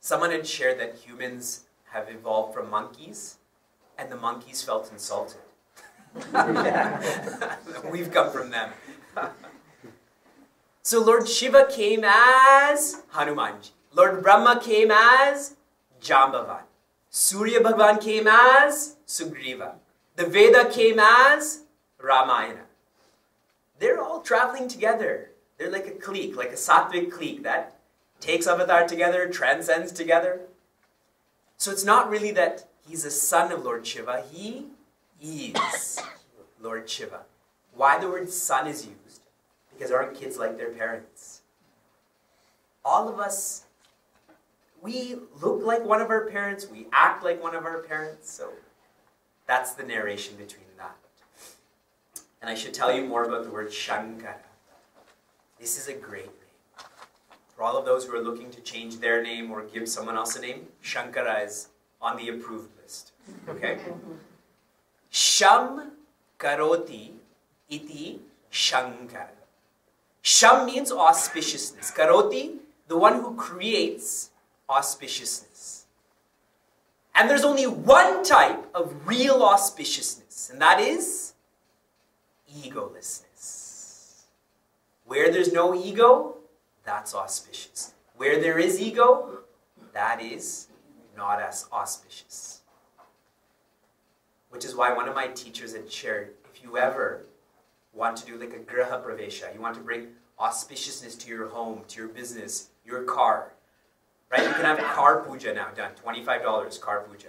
someone had shared that humans have evolved from monkeys, and the monkeys felt insulted. (laughs) We've come from them. (laughs) so Lord Shiva came as Hanumanji. Lord Brahma came as Jambavan. Surya Bhagavan came as Sugriva. The Veda came as Ramayana. They're all traveling together. They're like a clique, like a sattvic clique that takes avatar together, transcends together. So it's not really that he's a son of Lord Shiva, he is (coughs) Lord Shiva. Why the word son is used? Because aren't kids like their parents? All of us, we look like one of our parents, we act like one of our parents, so that's the narration between. And I should tell you more about the word Shankara. This is a great name. For all of those who are looking to change their name or give someone else a name, Shankara is on the approved list. Okay? Sham karoti iti Shankara. Sham means auspiciousness. Karoti, the one who creates auspiciousness. And there's only one type of real auspiciousness, and that is egolessness. Where there's no ego, that's auspicious. Where there is ego, that is not as auspicious. Which is why one of my teachers had shared if you ever want to do like a graha pravesha, you want to bring auspiciousness to your home, to your business, your car, right? You can have a car puja now done, $25 car puja.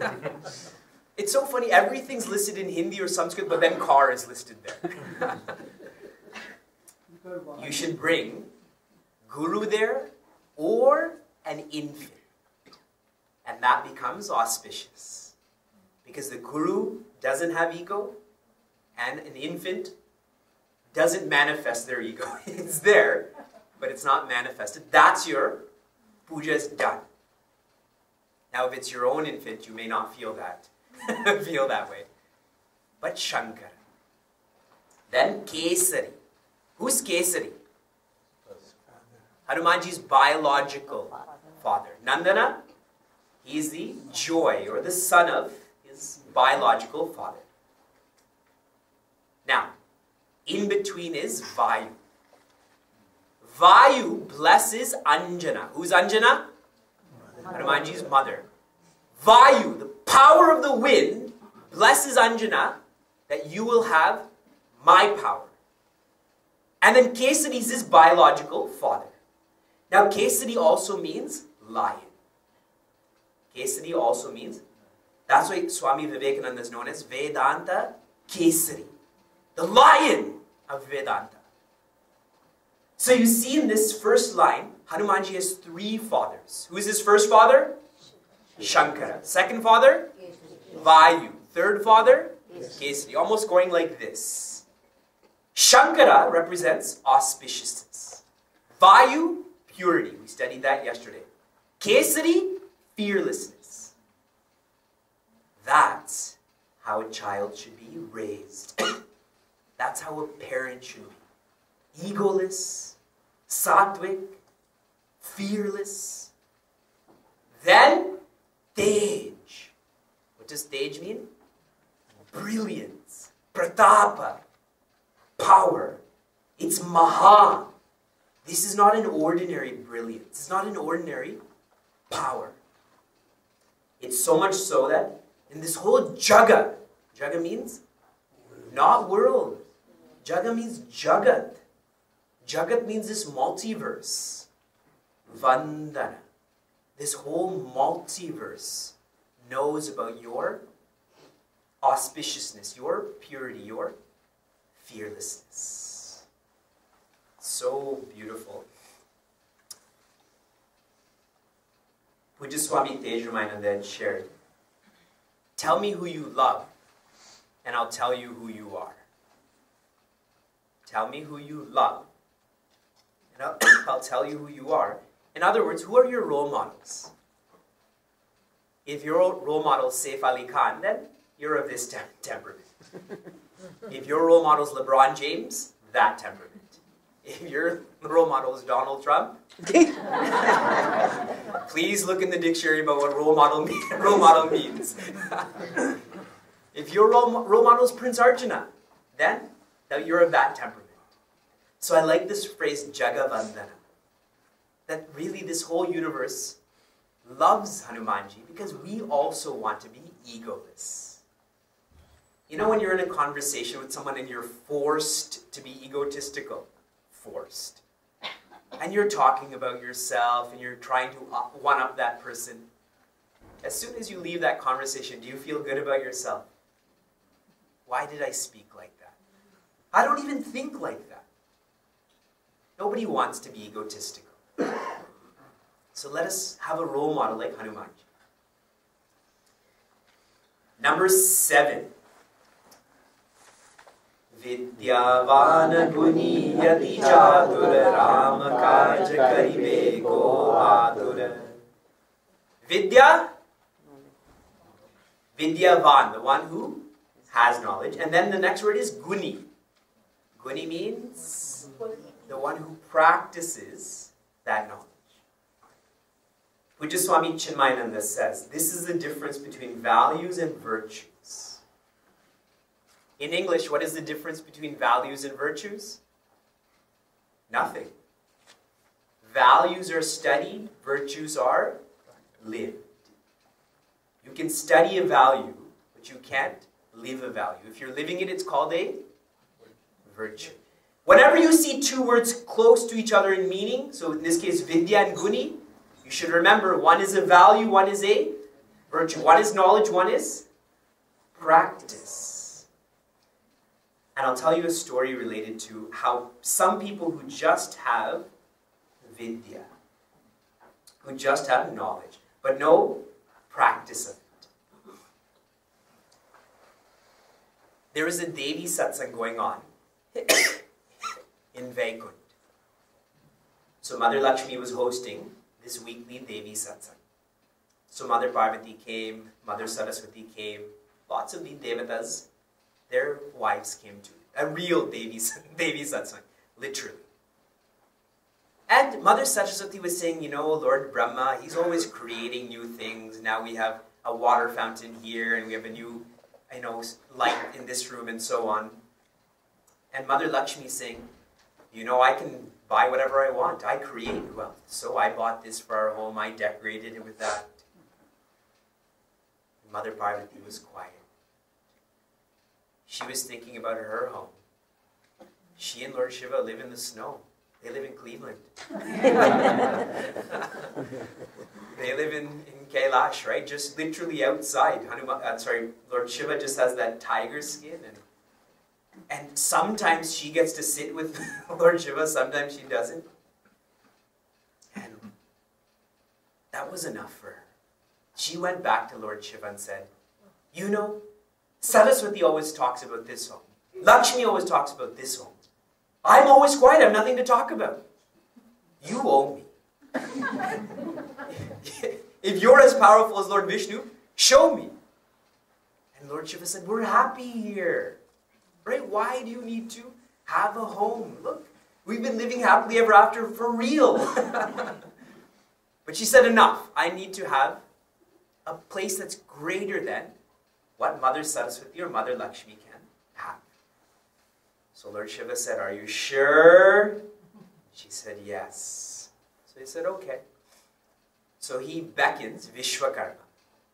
(laughs) it's so funny, everything's listed in Hindi or Sanskrit, but then car is listed there. you should bring guru there or an infant. And that becomes auspicious. Because the guru doesn't have ego, and an infant doesn't manifest their ego. (laughs) it's there, but it's not manifested. That's your puja is done. Now, if it's your own infant, you may not feel that, (laughs) feel that way. But Shankara. Then Kesari. Who's Kesari? Hanumanji's biological father. Nandana, he's the joy or the son of his biological father. Now, in between is Vayu. Vayu blesses Anjana. Who's Anjana? Hanumanji's mother. Vayu, the power of the wind, blesses Anjana that you will have my power. And then Kesari is his biological father. Now, Kesari also means lion. Kesari also means, that's why Swami Vivekananda is known as Vedanta Kesari, the lion of Vedanta. So you see in this first line, Hanumanji has three fathers. Who is his first father? Shankara. Second father? Vayu. Third father? Kesari, almost going like this. Shankara represents auspiciousness. Vayu, purity. We studied that yesterday. Kesari, fearlessness. That's how a child should be raised. (coughs) That's how a parent should be. Egoless, sattvic, fearless. Then, Tej. What does Tej mean? Brilliance, pratapa, power. It's Maha. This is not an ordinary brilliance. It's not an ordinary power. It's so much so that in this whole jaga, jaga means not world. Jaga means jagat. Jagat means this multiverse. Vandana. This whole multiverse knows about your auspiciousness, your purity, your fearlessness. So beautiful. Pujya Swami had shared Tell me who you love, and I'll tell you who you are. Tell me who you love, and I'll, (coughs) I'll tell you who you are. In other words, who are your role models? If your role model is Saif Ali Khan, then you're of this tem- temperament. (laughs) if your role model is LeBron James, that temperament. If your role model is Donald Trump, (laughs) please look in the dictionary about what role model, mean, (laughs) role model means. if your role, role model is Prince Arjuna, then that you're of that temperament. So I like this phrase Jagavandana. That really this whole universe loves Hanumanji because we also want to be egoless. You know when you're in a conversation with someone and you're forced to be egotistical? Forced. And you're talking about yourself and you're trying to one up that person. As soon as you leave that conversation, do you feel good about yourself? Why did I speak like that? I don't even think like that. Nobody wants to be egotistical. So let us have a role model like Hanumanji. Number seven. विद्यावान गुनी यति चातुर राम काज करिबे को आतुर Vidya, Vidyavan, the one who has knowledge. And then the next word is Guni. Guni means the one who practices that knowledge. Pujya Swami Chinmayananda says this is the difference between values and virtues. In English, what is the difference between values and virtues? Nothing. Values are studied, virtues are lived. You can study a value, but you can't live a value. If you're living it, it's called a virtue. Whenever you see two words close to each other in meaning, so in this case, vidya and guni, you should remember one is a value, one is a virtue. One is knowledge, one is practice. And I'll tell you a story related to how some people who just have vidya, who just have knowledge, but no practice of it. There is a Devi satsang going on in Vaikund. So Mother Lakshmi was hosting this weekly Devi satsang. So Mother Parvati came, Mother Saraswati came, lots of the devatas, their wives came to it. A real Devi, (laughs) Devi satsang, literally. And Mother Saraswati was saying, you know, Lord Brahma, he's always creating new things. Now we have a water fountain here, and we have a new, you know, light in this room, and so on. And Mother Lakshmi is saying, you know, I can buy whatever I want. I create wealth. So I bought this for our home. I decorated it with that. Mother Parvati was quiet. She was thinking about her home. She and Lord Shiva live in the snow. They live in Cleveland. (laughs) they live in, in Kailash, right? Just literally outside. Hanuman, uh, sorry, Lord Shiva just has that tiger skin and and sometimes she gets to sit with (laughs) Lord Shiva, sometimes she doesn't. And that was enough for her. She went back to Lord Shiva and said, You know, Saraswati always talks about this home. Lakshmi always talks about this home. I'm always quiet. I have nothing to talk about. You owe me. (laughs) if you're as powerful as Lord Vishnu, show me. And Lord Shiva said, We're happy here. Right? Why do you need to have a home? Look, we've been living happily ever after for real. (laughs) but she said, Enough. I need to have a place that's greater than what Mother Saraswati or Mother Lakshmi can have. So Lord Shiva said, Are you sure? She said, Yes. So he said, Okay. So he beckons Vishwakarma.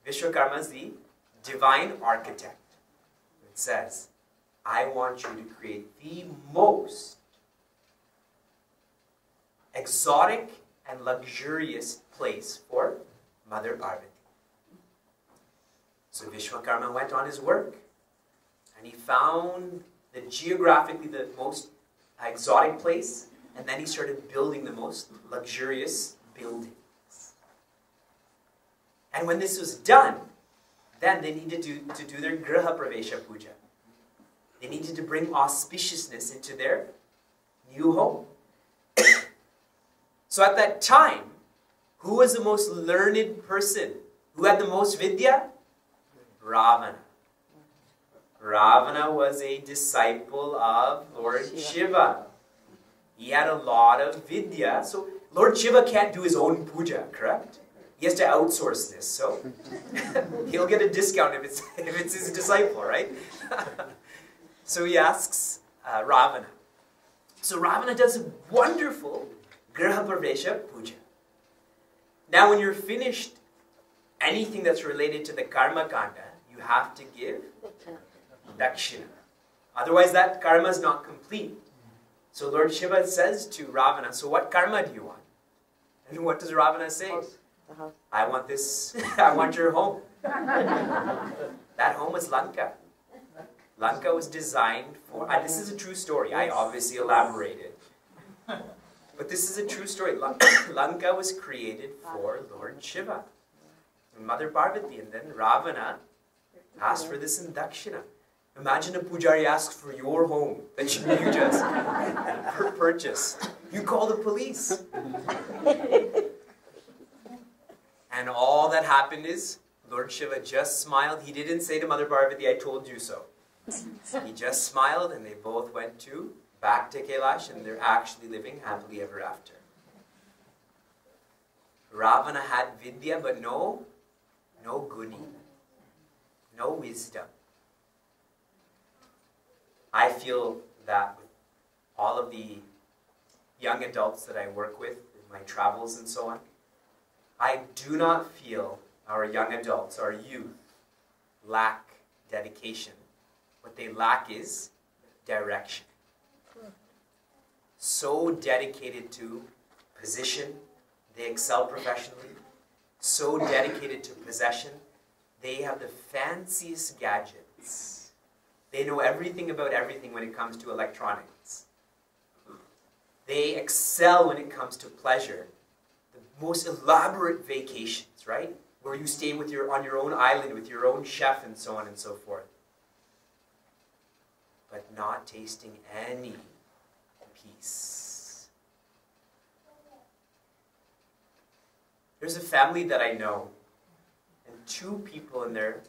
Vishwakarma is the divine architect. It says, I want you to create the most exotic and luxurious place for Mother Parvati. So Vishwakarma went on his work and he found the geographically the most exotic place and then he started building the most luxurious buildings. And when this was done, then they needed to, to do their Graha Pravesha Puja. They needed to bring auspiciousness into their new home. (coughs) so at that time, who was the most learned person? Who had the most vidya? Ravana. Ravana was a disciple of Lord Shiva. He had a lot of vidya. So Lord Shiva can't do his own puja, correct? He has to outsource this. So (laughs) he'll get a discount if it's, (laughs) if it's his disciple, right? (laughs) so he asks uh, Ravana. So Ravana does a wonderful Graha Pravesha puja. Now, when you're finished anything that's related to the Karma Kanda, you have to give dakshina. Otherwise, that karma is not complete. So Lord Shiva says to Ravana, So what karma do you want? And what does Ravana say? I want this, (laughs) I want your home. (laughs) that home was Lanka. Lanka was designed for, this is a true story. I obviously elaborated. But this is a true story. (coughs) Lanka was created for Lord Shiva. Mother Parvati, and then Ravana asked for this in Dakshina. Imagine a pujari asks for your home that you, you just pur- purchase. You call the police. And all that happened is Lord Shiva just smiled. He didn't say to Mother Parvati, I told you so. He just smiled and they both went to back to Kailash and they're actually living happily ever after. Ravana had vidya but no, no guni, no wisdom. I feel that with all of the young adults that I work with, in my travels and so on, I do not feel our young adults, our youth, lack dedication. What they lack is direction. So dedicated to position, they excel professionally. So dedicated to possession, they have the fanciest gadgets. They know everything about everything when it comes to electronics. They excel when it comes to pleasure the most elaborate vacations, right? Where you stay with your on your own island with your own chef and so on and so forth. But not tasting any peace. There's a family that I know, and two people in their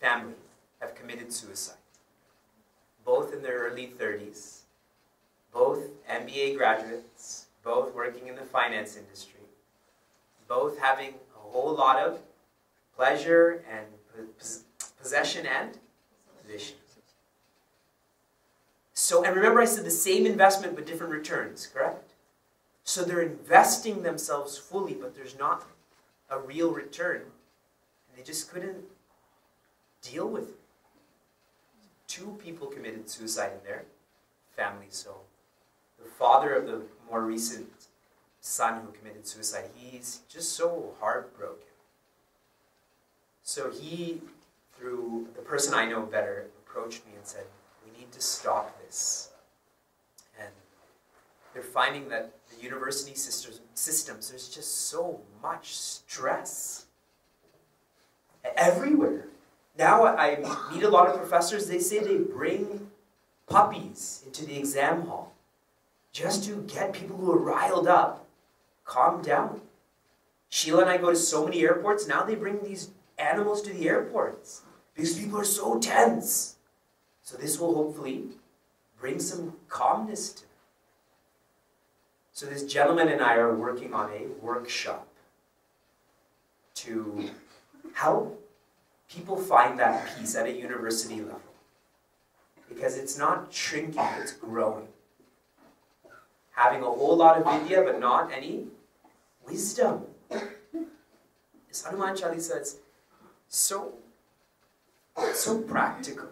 family have committed suicide. Both in their early 30s, both MBA graduates, both working in the finance industry, both having a whole lot of pleasure and possession and position. So, and remember, I said the same investment but different returns, correct? So they're investing themselves fully, but there's not a real return. And they just couldn't deal with it. Two people committed suicide in their family. So the father of the more recent son who committed suicide, he's just so heartbroken. So he, through the person I know better, approached me and said, to stop this. And they're finding that the university systems, systems there's just so much stress everywhere. now I meet a lot of professors, they say they bring puppies into the exam hall just to get people who are riled up calm down. Sheila and I go to so many airports, now they bring these animals to the airports because people are so tense. So this will hopefully bring some calmness to them. So this gentleman and I are working on a workshop to help people find that peace at a university level. Because it's not shrinking, it's growing. Having a whole lot of Vidya but not any wisdom. This Hanuman Chalisa is so, so practical.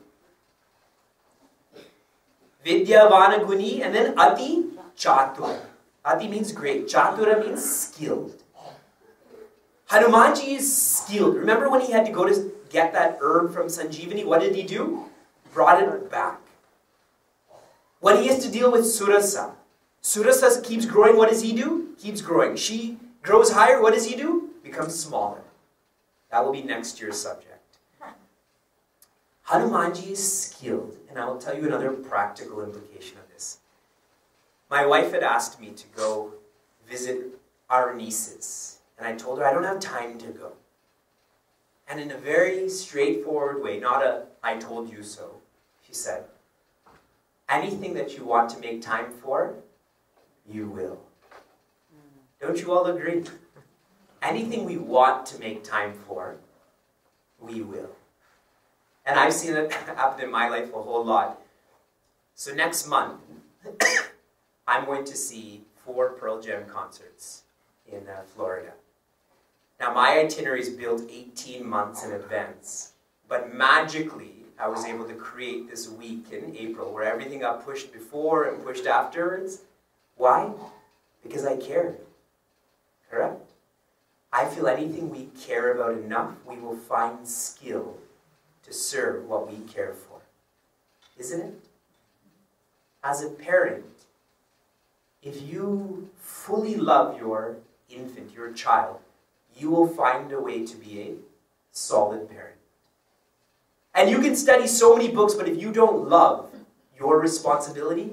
Vidya Vanaguni and then Ati Chatur. Ati means great. Chatura means skilled. Hanumanji is skilled. Remember when he had to go to get that herb from Sanjeevani? What did he do? Brought it back. When he has to deal with Surasa, Surasa keeps growing. What does he do? Keeps growing. She grows higher. What does he do? Becomes smaller. That will be next year's subject. Hanumanji is skilled, and I will tell you another practical implication of this. My wife had asked me to go visit our nieces, and I told her I don't have time to go. And in a very straightforward way, not a I told you so, she said, Anything that you want to make time for, you will. Don't you all agree? Anything we want to make time for, we will. And I've seen it happen in my life a whole lot. So next month, (coughs) I'm going to see four Pearl Jam concerts in uh, Florida. Now, my itinerary is built 18 months in advance, but magically, I was able to create this week in April where everything got pushed before and pushed afterwards. Why? Because I care. Correct? I feel anything we care about enough, we will find skill to serve what we care for. Isn't it? As a parent, if you fully love your infant, your child, you will find a way to be a solid parent. And you can study so many books, but if you don't love your responsibility,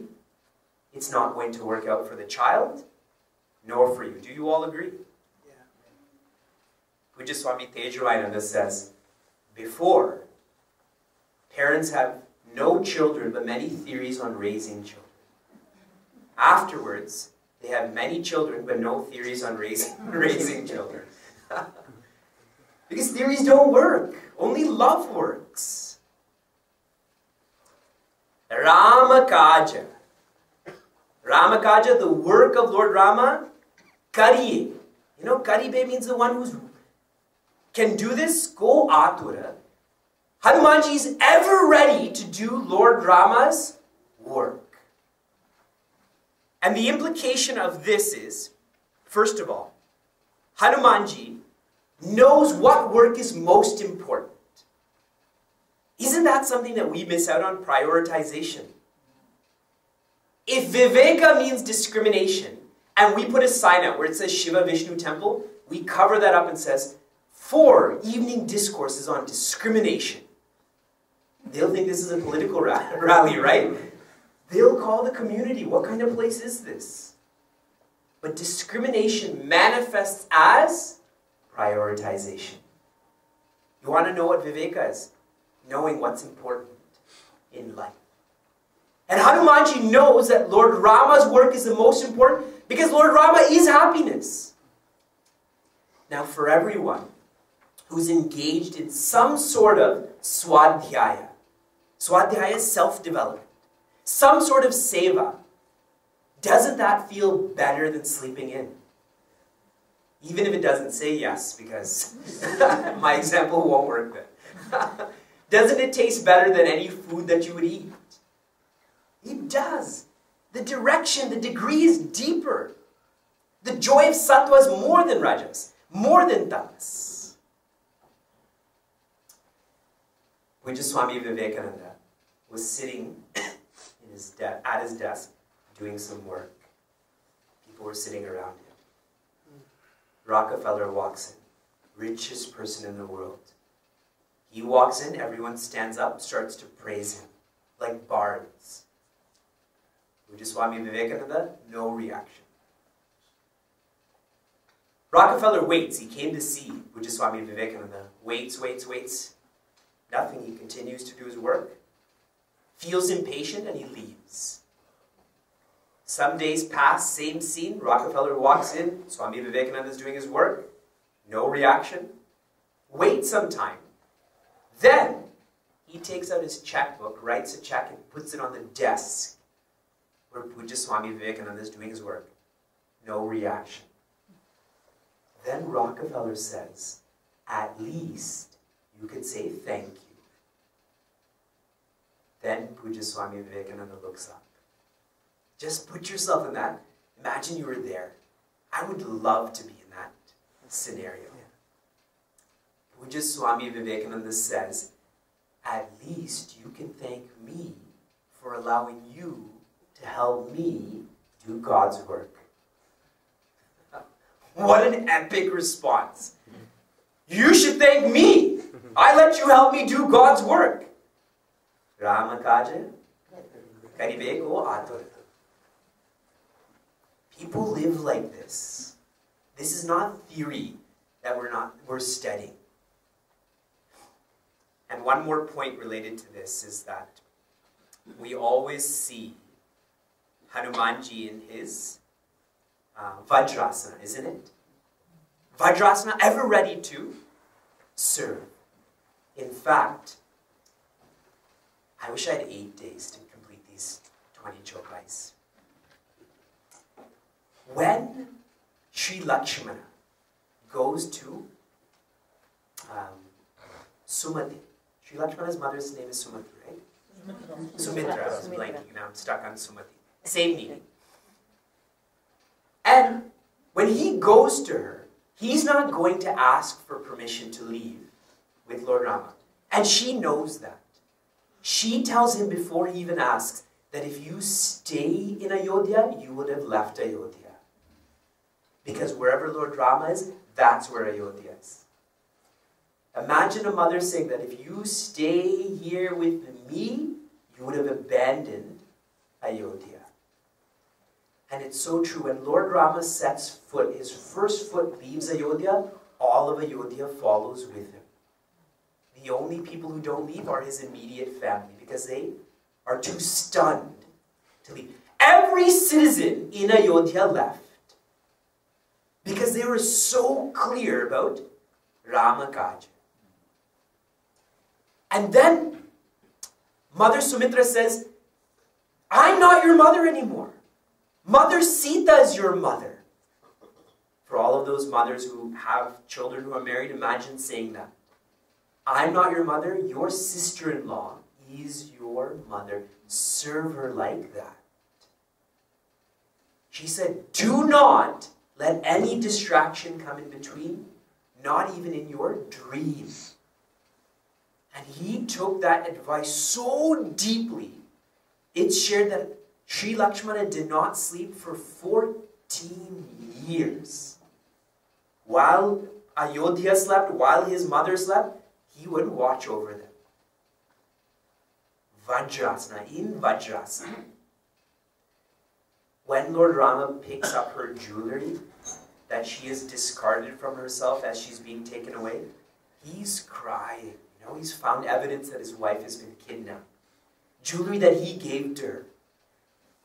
it's not going to work out for the child nor for you. Do you all agree? Yeah. Pujya Swami Tejomayananda says, before, parents have no children but many theories on raising children. Afterwards, they have many children but no theories on raising, (laughs) raising children. (laughs) because theories don't work. Only love works. Ramakaja. Ramakaja, the work of Lord Rama, Kariye. You know, Karibe means the one who can do this. Go Atura. Hanumanji is ever ready to do Lord Rama's work. And the implication of this is, first of all, Hanumanji knows what work is most important. Isn't that something that we miss out on? Prioritization. If Viveka means discrimination, and we put a sign out where it says Shiva Vishnu Temple, we cover that up and says, four evening discourses on discrimination. They'll think this is a political (laughs) rally, right? They'll call the community, what kind of place is this? But discrimination manifests as prioritization. You want to know what Viveka is? Knowing what's important in life. And Hanumanji knows that Lord Rama's work is the most important because Lord Rama is happiness. Now, for everyone who's engaged in some sort of swadhyaya, swadhyaya is self development, some sort of seva, doesn't that feel better than sleeping in? Even if it doesn't say yes, because (laughs) my example won't work then. (laughs) doesn't it taste better than any food that you would eat? It does. The direction, the degree is deeper. The joy of sattva is more than rajas, more than tamas. Pujya Swami Vivekananda was sitting in his at his desk doing some work. People were sitting around him. Rockefeller walks in, richest person in the world. He walks in, everyone stands up, starts to praise him, like bards. Swami Vivekananda, no reaction. Rockefeller waits. He came to see Swami Vivekananda. Waits, waits, waits. Nothing. He continues to do his work. Feels impatient and he leaves. Some days pass, same scene. Rockefeller walks in. Swami Vivekananda is doing his work. No reaction. Wait some time. Then he takes out his checkbook, writes a check, and puts it on the desk where Pujya Swami Vivekananda is doing his work. No reaction. Then Rockefeller says, at least you could say thank you. Then Pujya Swami Vivekananda looks up. Just put yourself in that. Imagine you were there. I would love to be in that scenario. Pujya Swami Vivekananda says, at least you can thank me for allowing you to help me do God's work. (laughs) What an epic response. You should thank me. I let you help me do God's work. Ramakaja, People live like this. This is not theory that we're not we're studying. And one more point related to this is that we always see Hanumanji in his uh, Vajrasana, isn't it? Vajrasana, ever ready to serve. In fact, I wish I had eight days to complete these 20 chopais. When Sri Lakshmana goes to um, Sumati, Sri Lakshmana's mother's name is Sumati, right? Sumitra. I was blanking now. I'm stuck on Sumati. Same meaning. And when he goes to her, he's not going to ask for permission to leave with Lord Rama. And she knows that. She tells him before he even asks that if you stay in Ayodhya, you would have left Ayodhya. Because wherever Lord Rama is, that's where Ayodhya is. Imagine a mother saying that if you stay here with me, you would have abandoned Ayodhya. And it's so true. When Lord Rama sets foot, his first foot leaves Ayodhya, all of Ayodhya follows with him. The only people who don't leave are his immediate family because they are too stunned to leave. Every citizen in Ayodhya left because they were so clear about Ramakaja. And then Mother Sumitra says, I'm not your mother anymore. Mother Sita is your mother. For all of those mothers who have children who are married, imagine saying that. I'm not your mother, your sister in law is your mother. Serve her like that. She said, Do not let any distraction come in between, not even in your dream. And he took that advice so deeply, it's shared that Sri Lakshmana did not sleep for 14 years. While Ayodhya slept, while his mother slept, he would watch over them. Vajrasana, in Vajrasana. When Lord Rama picks up her jewelry that she has discarded from herself as she's being taken away, he's crying. You know, he's found evidence that his wife has been kidnapped. Jewelry that he gave to her.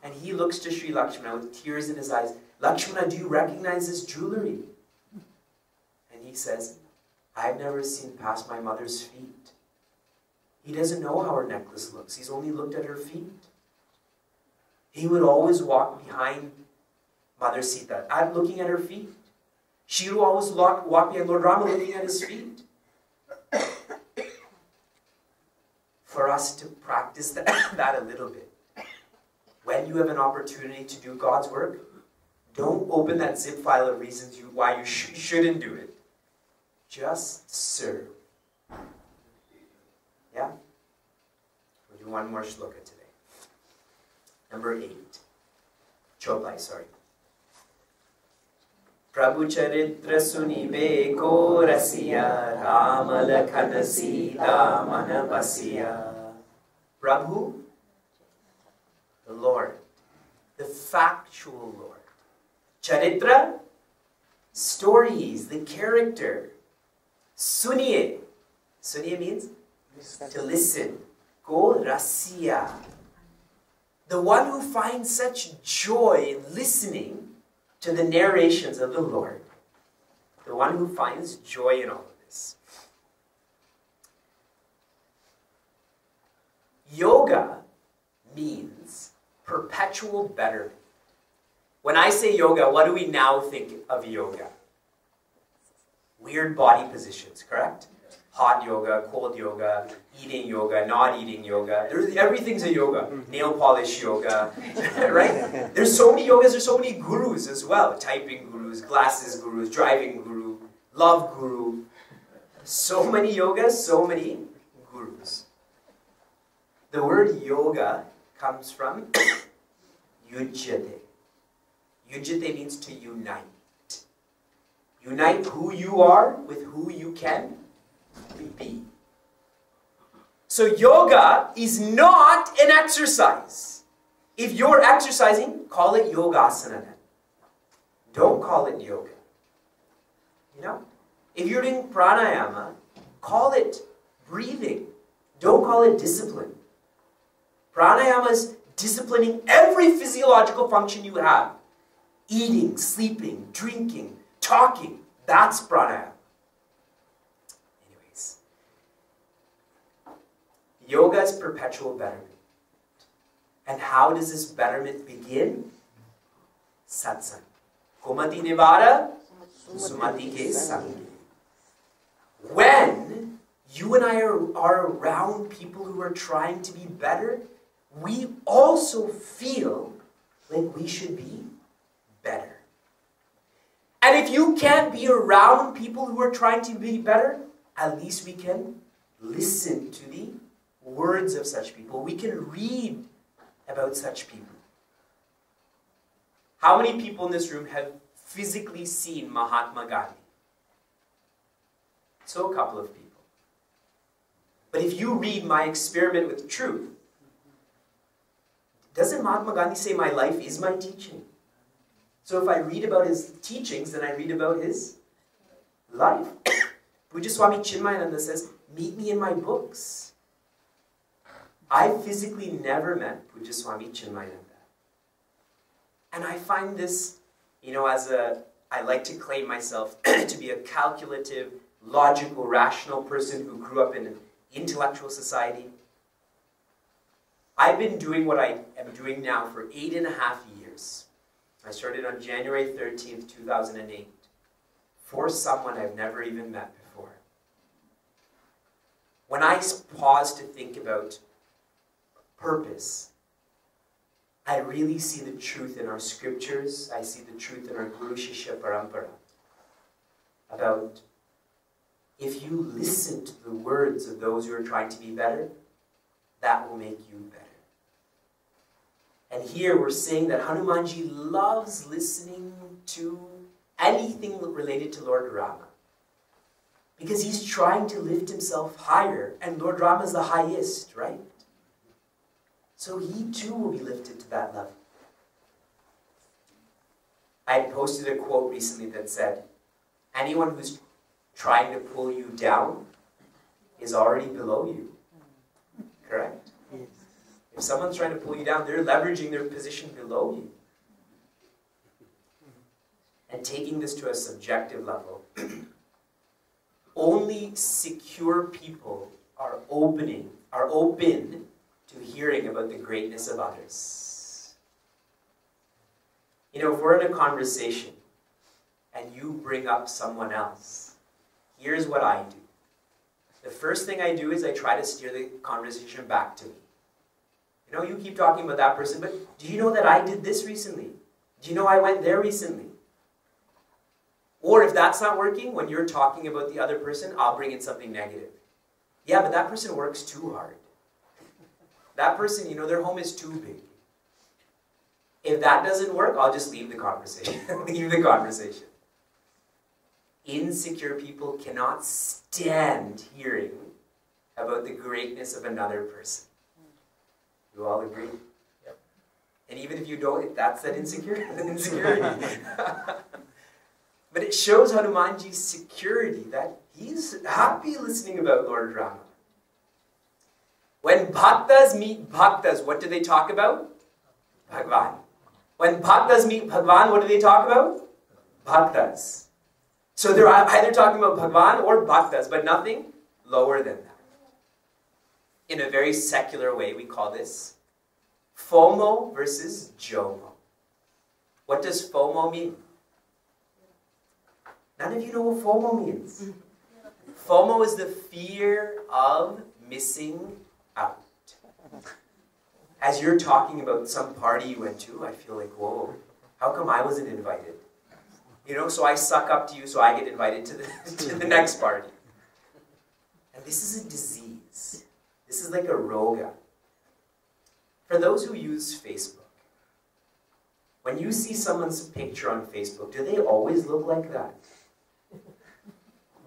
And he looks to Sri Lakshmana with tears in his eyes. Lakshmana, do you recognize this jewelry? And he says, I've never seen past my mother's feet. He doesn't know how her necklace looks. He's only looked at her feet. He would always walk behind Mother Sita. I'm looking at her feet. She would always walk, walk behind Lord Rama looking at his feet. For us to practice that, (laughs) that a little bit when you have an opportunity to do God's work, don't open that zip file of reasons you, why you sh shouldn't do it. Just serve. Yeah? We'll do one more shloka today. Number eight. Chopai, sorry. प्रभु चरित्र सुनिबे को रसिया राम लखन सीता मन बसिया Prabhu, the Lord, the factual Lord. Charitra, stories, the character. Suniye, suniye means to listen. Go rasiya. The one who finds such joy in listening to the narrations of the Lord. The one who finds joy in all of this. Yoga means perpetual betterment. When I say yoga, what do we now think of yoga? Weird body positions, correct? Hot yoga, cold yoga, eating yoga, not eating yoga. There's, everything's a yoga. Mm-hmm. Nail polish yoga, (laughs) right? There's so many yogas, there's so many gurus as well. Typing gurus, glasses gurus, driving guru, love guru. So many yogas, so many gurus. The word yoga comes from (coughs) yujyate. Yujyate means to unite. Unite who you are with who you can be. So, yoga is not an exercise. If you're exercising, call it yogasana. then. Don't call it yoga. You know? If you're doing pranayama, call it breathing. Don't call it discipline. Pranayama is disciplining every physiological function you have eating, sleeping, drinking, talking. That's pranayama. Anyways, yoga is perpetual betterment. And how does this betterment begin? Satsang. Kumati Nivara, Sumati Ke Sangi. When you and I are, are around people who are trying to be better, we also feel like we should be better. And if you can't be around people who are trying to be better, at least we can listen to the words of such people. We can read about such people. How many people in this room have physically seen Mahatma Gandhi? So, a couple of people. But if you read My Experiment with Truth, doesn't Mahatma Gandhi say, My life is my teaching? So if I read about his teachings, then I read about his life. Pujya Swami Chinmayananda says, Meet me in my books. I physically never met Pujya Swami Chinmayananda. And I find this, you know, as a, I like to claim myself (clears throat) to be a calculative, logical, rational person who grew up in an intellectual society. I've been doing what I am doing now for eight and a half years. I started on January 13th, 2008, for someone I've never even met before. When I pause to think about purpose, I really see the truth in our scriptures. I see the truth in our Guru Shishya Parampara about if you listen to the words of those who are trying to be better, that will make you better. And here we're saying that Hanumanji loves listening to anything related to Lord Rama. Because he's trying to lift himself higher, and Lord Rama is the highest, right? So he too will be lifted to that level. I had posted a quote recently that said, Anyone who's trying to pull you down is already below you. Correct? If someone's trying to pull you down, they're leveraging their position below you. And taking this to a subjective level, (clears throat) only secure people are opening, are open to hearing about the greatness of others. You know, if we're in a conversation and you bring up someone else, here's what I do. The first thing I do is I try to steer the conversation back to me. Know, you keep talking about that person, but do you know that I did this recently? Do you know I went there recently? Or if that's not working, when you're talking about the other person, I'll bring in something negative. Yeah, but that person works too hard. That person, you know, their home is too big. If that doesn't work, I'll just leave the conversation. (laughs) leave the conversation. Insecure people cannot stand hearing about the greatness of another person. You all agree? Yep. And even if you don't, that's that insecurity. (laughs) insecurity. but it shows Hanumanji's security that he's happy listening about Lord Rama. When bhaktas meet bhaktas, what do they talk about? Bhagwan. When bhaktas meet Bhagwan, what do they talk about? Bhaktas. So they're either talking about Bhagwan or bhaktas, but nothing lower than that. In a very secular way, we call this FOMO versus JOMO. What does FOMO mean? None of you know what FOMO means. FOMO is the fear of missing out. As you're talking about some party you went to, I feel like, whoa, how come I wasn't invited? You know, so I suck up to you so I get invited to the, (laughs) to the next party. And this is a disease. This is like a roga. For those who use Facebook, when you see someone's picture on Facebook, do they always look like that?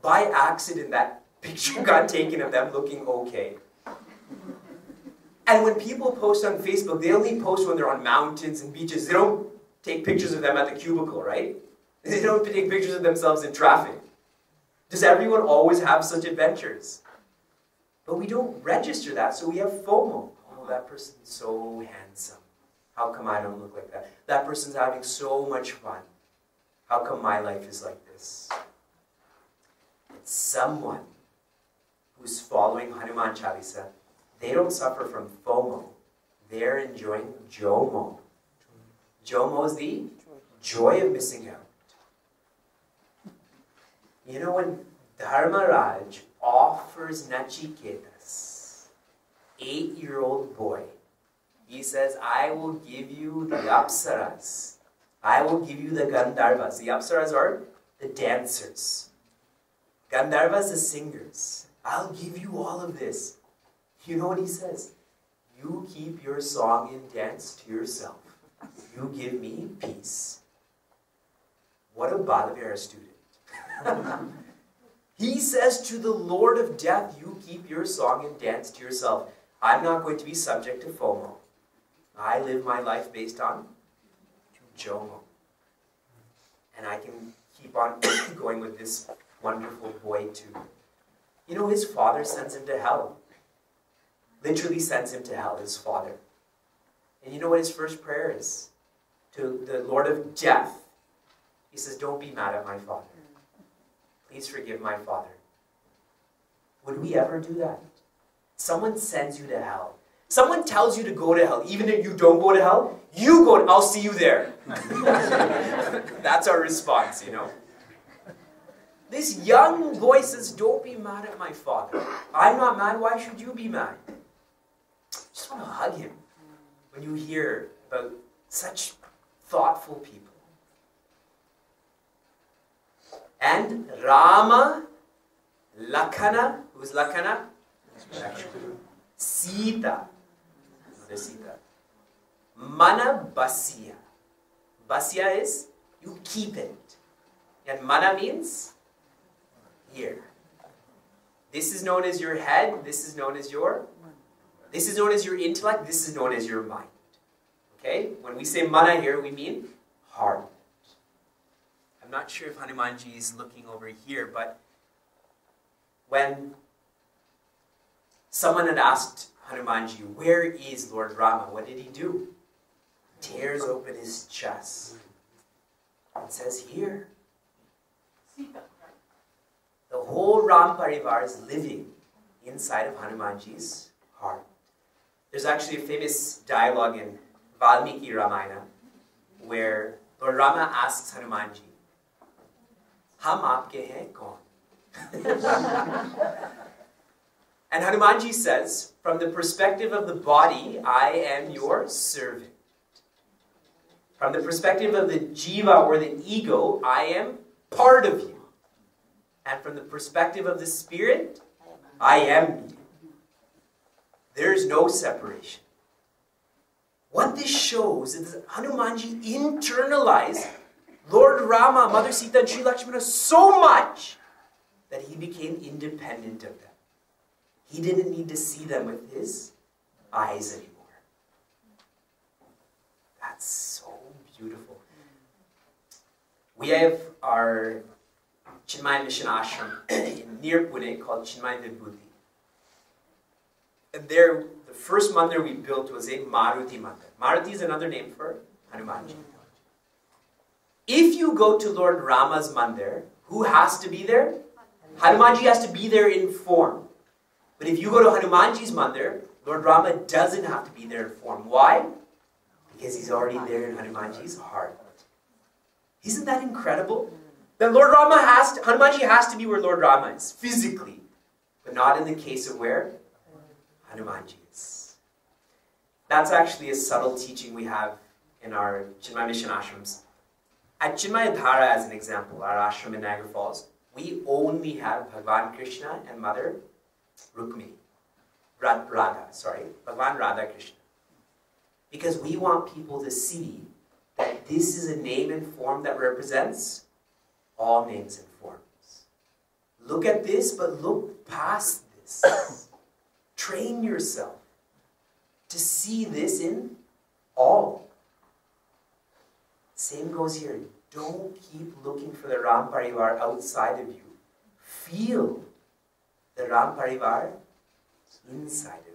By accident, that (laughs) picture got taken of them looking okay. And when people post on Facebook, they only post when they're on mountains and beaches. They don't take pictures of them at the cubicle, right? They don't take pictures of themselves in traffic. Does everyone always have such adventures? But we don't register that, so we have FOMO. Oh, that person's so handsome. How come I don't look like that? That person's having so much fun. How come my life is like this? It's someone who's following Hanuman Chalisa they don't suffer from FOMO. They're enjoying JOMO. JOMO is the joy of missing out. You know, when Dharmaraj offers Nachiketas, eight-year-old boy, he says, I will give you the Apsaras. I will give you the Gandharvas. The Apsaras are the dancers. Gandharvas, the singers. I'll give you all of this. You know what he says? You keep your song and dance to yourself. You give me peace. What a Bala Vihar student. (laughs) he says to the Lord of Death, You keep your song and dance to yourself. I'm not going to be subject to FOMO. I live my life based on JOMO. And I can keep on (coughs) going with this wonderful boy too. You know, his father sends him to hell literally sends him to hell, his father. And you know what his first prayer is? To the Lord of death. He says, Don't be mad at my father. Please forgive my father. Would we ever do that? Someone sends you to hell. Someone tells you to go to hell, even if you don't go to hell, you go, to, I'll see you there. (laughs) That's our response, you know. This young boy says, Don't be mad at my father. I'm not mad, why should you be mad? just want to hug him when you hear about such thoughtful people. And Rama, Lakhana, who's Lakhana? Sita. Mother Sita. Mana Basya. Basya is you keep it. And mana means here. This is known as your head, this is known as your this is known as your intellect, this is known as your mind. Okay? When we say mana here, we mean heart. Not sure if Hanumanji is looking over here, but when someone had asked Hanumanji, Where is Lord Rama? What did he do? Tears open his chest. It says here. The whole Ram Parivar is living inside of Hanumanji's heart. There's actually a famous dialogue in Valmiki Ramayana where Lord Rama asks Hanumanji, Hum aapke hain kaun? and Hanumanji says, From the perspective of the body, I am your servant. From the perspective of the jiva or the ego, I am part of you. And from the perspective of the spirit, I am you. There's no separation. What this shows is that Hanumanji internalized Lord Rama, Mother Sita, and Sri Lakshmana so much that he became independent of them. He didn't need to see them with his eyes anymore. That's so beautiful. We have our Chinmaya Mission Ashram near Pune called Chinmaya Vibhooti. And there, the first mandir we built was a Maruti mandir. Maruti is another name for Hanumanji. If you go to Lord Rama's mandir, who has to be there? Hanumanji has to be there in form. But if you go to Hanumanji's mandir, Lord Rama doesn't have to be there in form. Why? Because he's already there in Hanumanji's heart. Isn't that incredible? That Lord Rama has to, Hanumanji has to be where Lord Rama is, physically. But not in the case of where Hanumanji is. That's actually a subtle teaching we have in our Chinmaya Mission ashrams. At Chinmaya Dhara, as an example, our ashram in Niagara Falls, we only have Bhagavan Krishna and Mother Rukmini. Radha, sorry, Bhagavan Radha Krishna. Because we want people to see that this is a name and form that represents all names and forms. Look at this, but look past this. (coughs) Train yourself to see this in all. Same goes here. Don't keep looking for the Ram Parivar outside of you. Feel the Ram Parivar inside of you.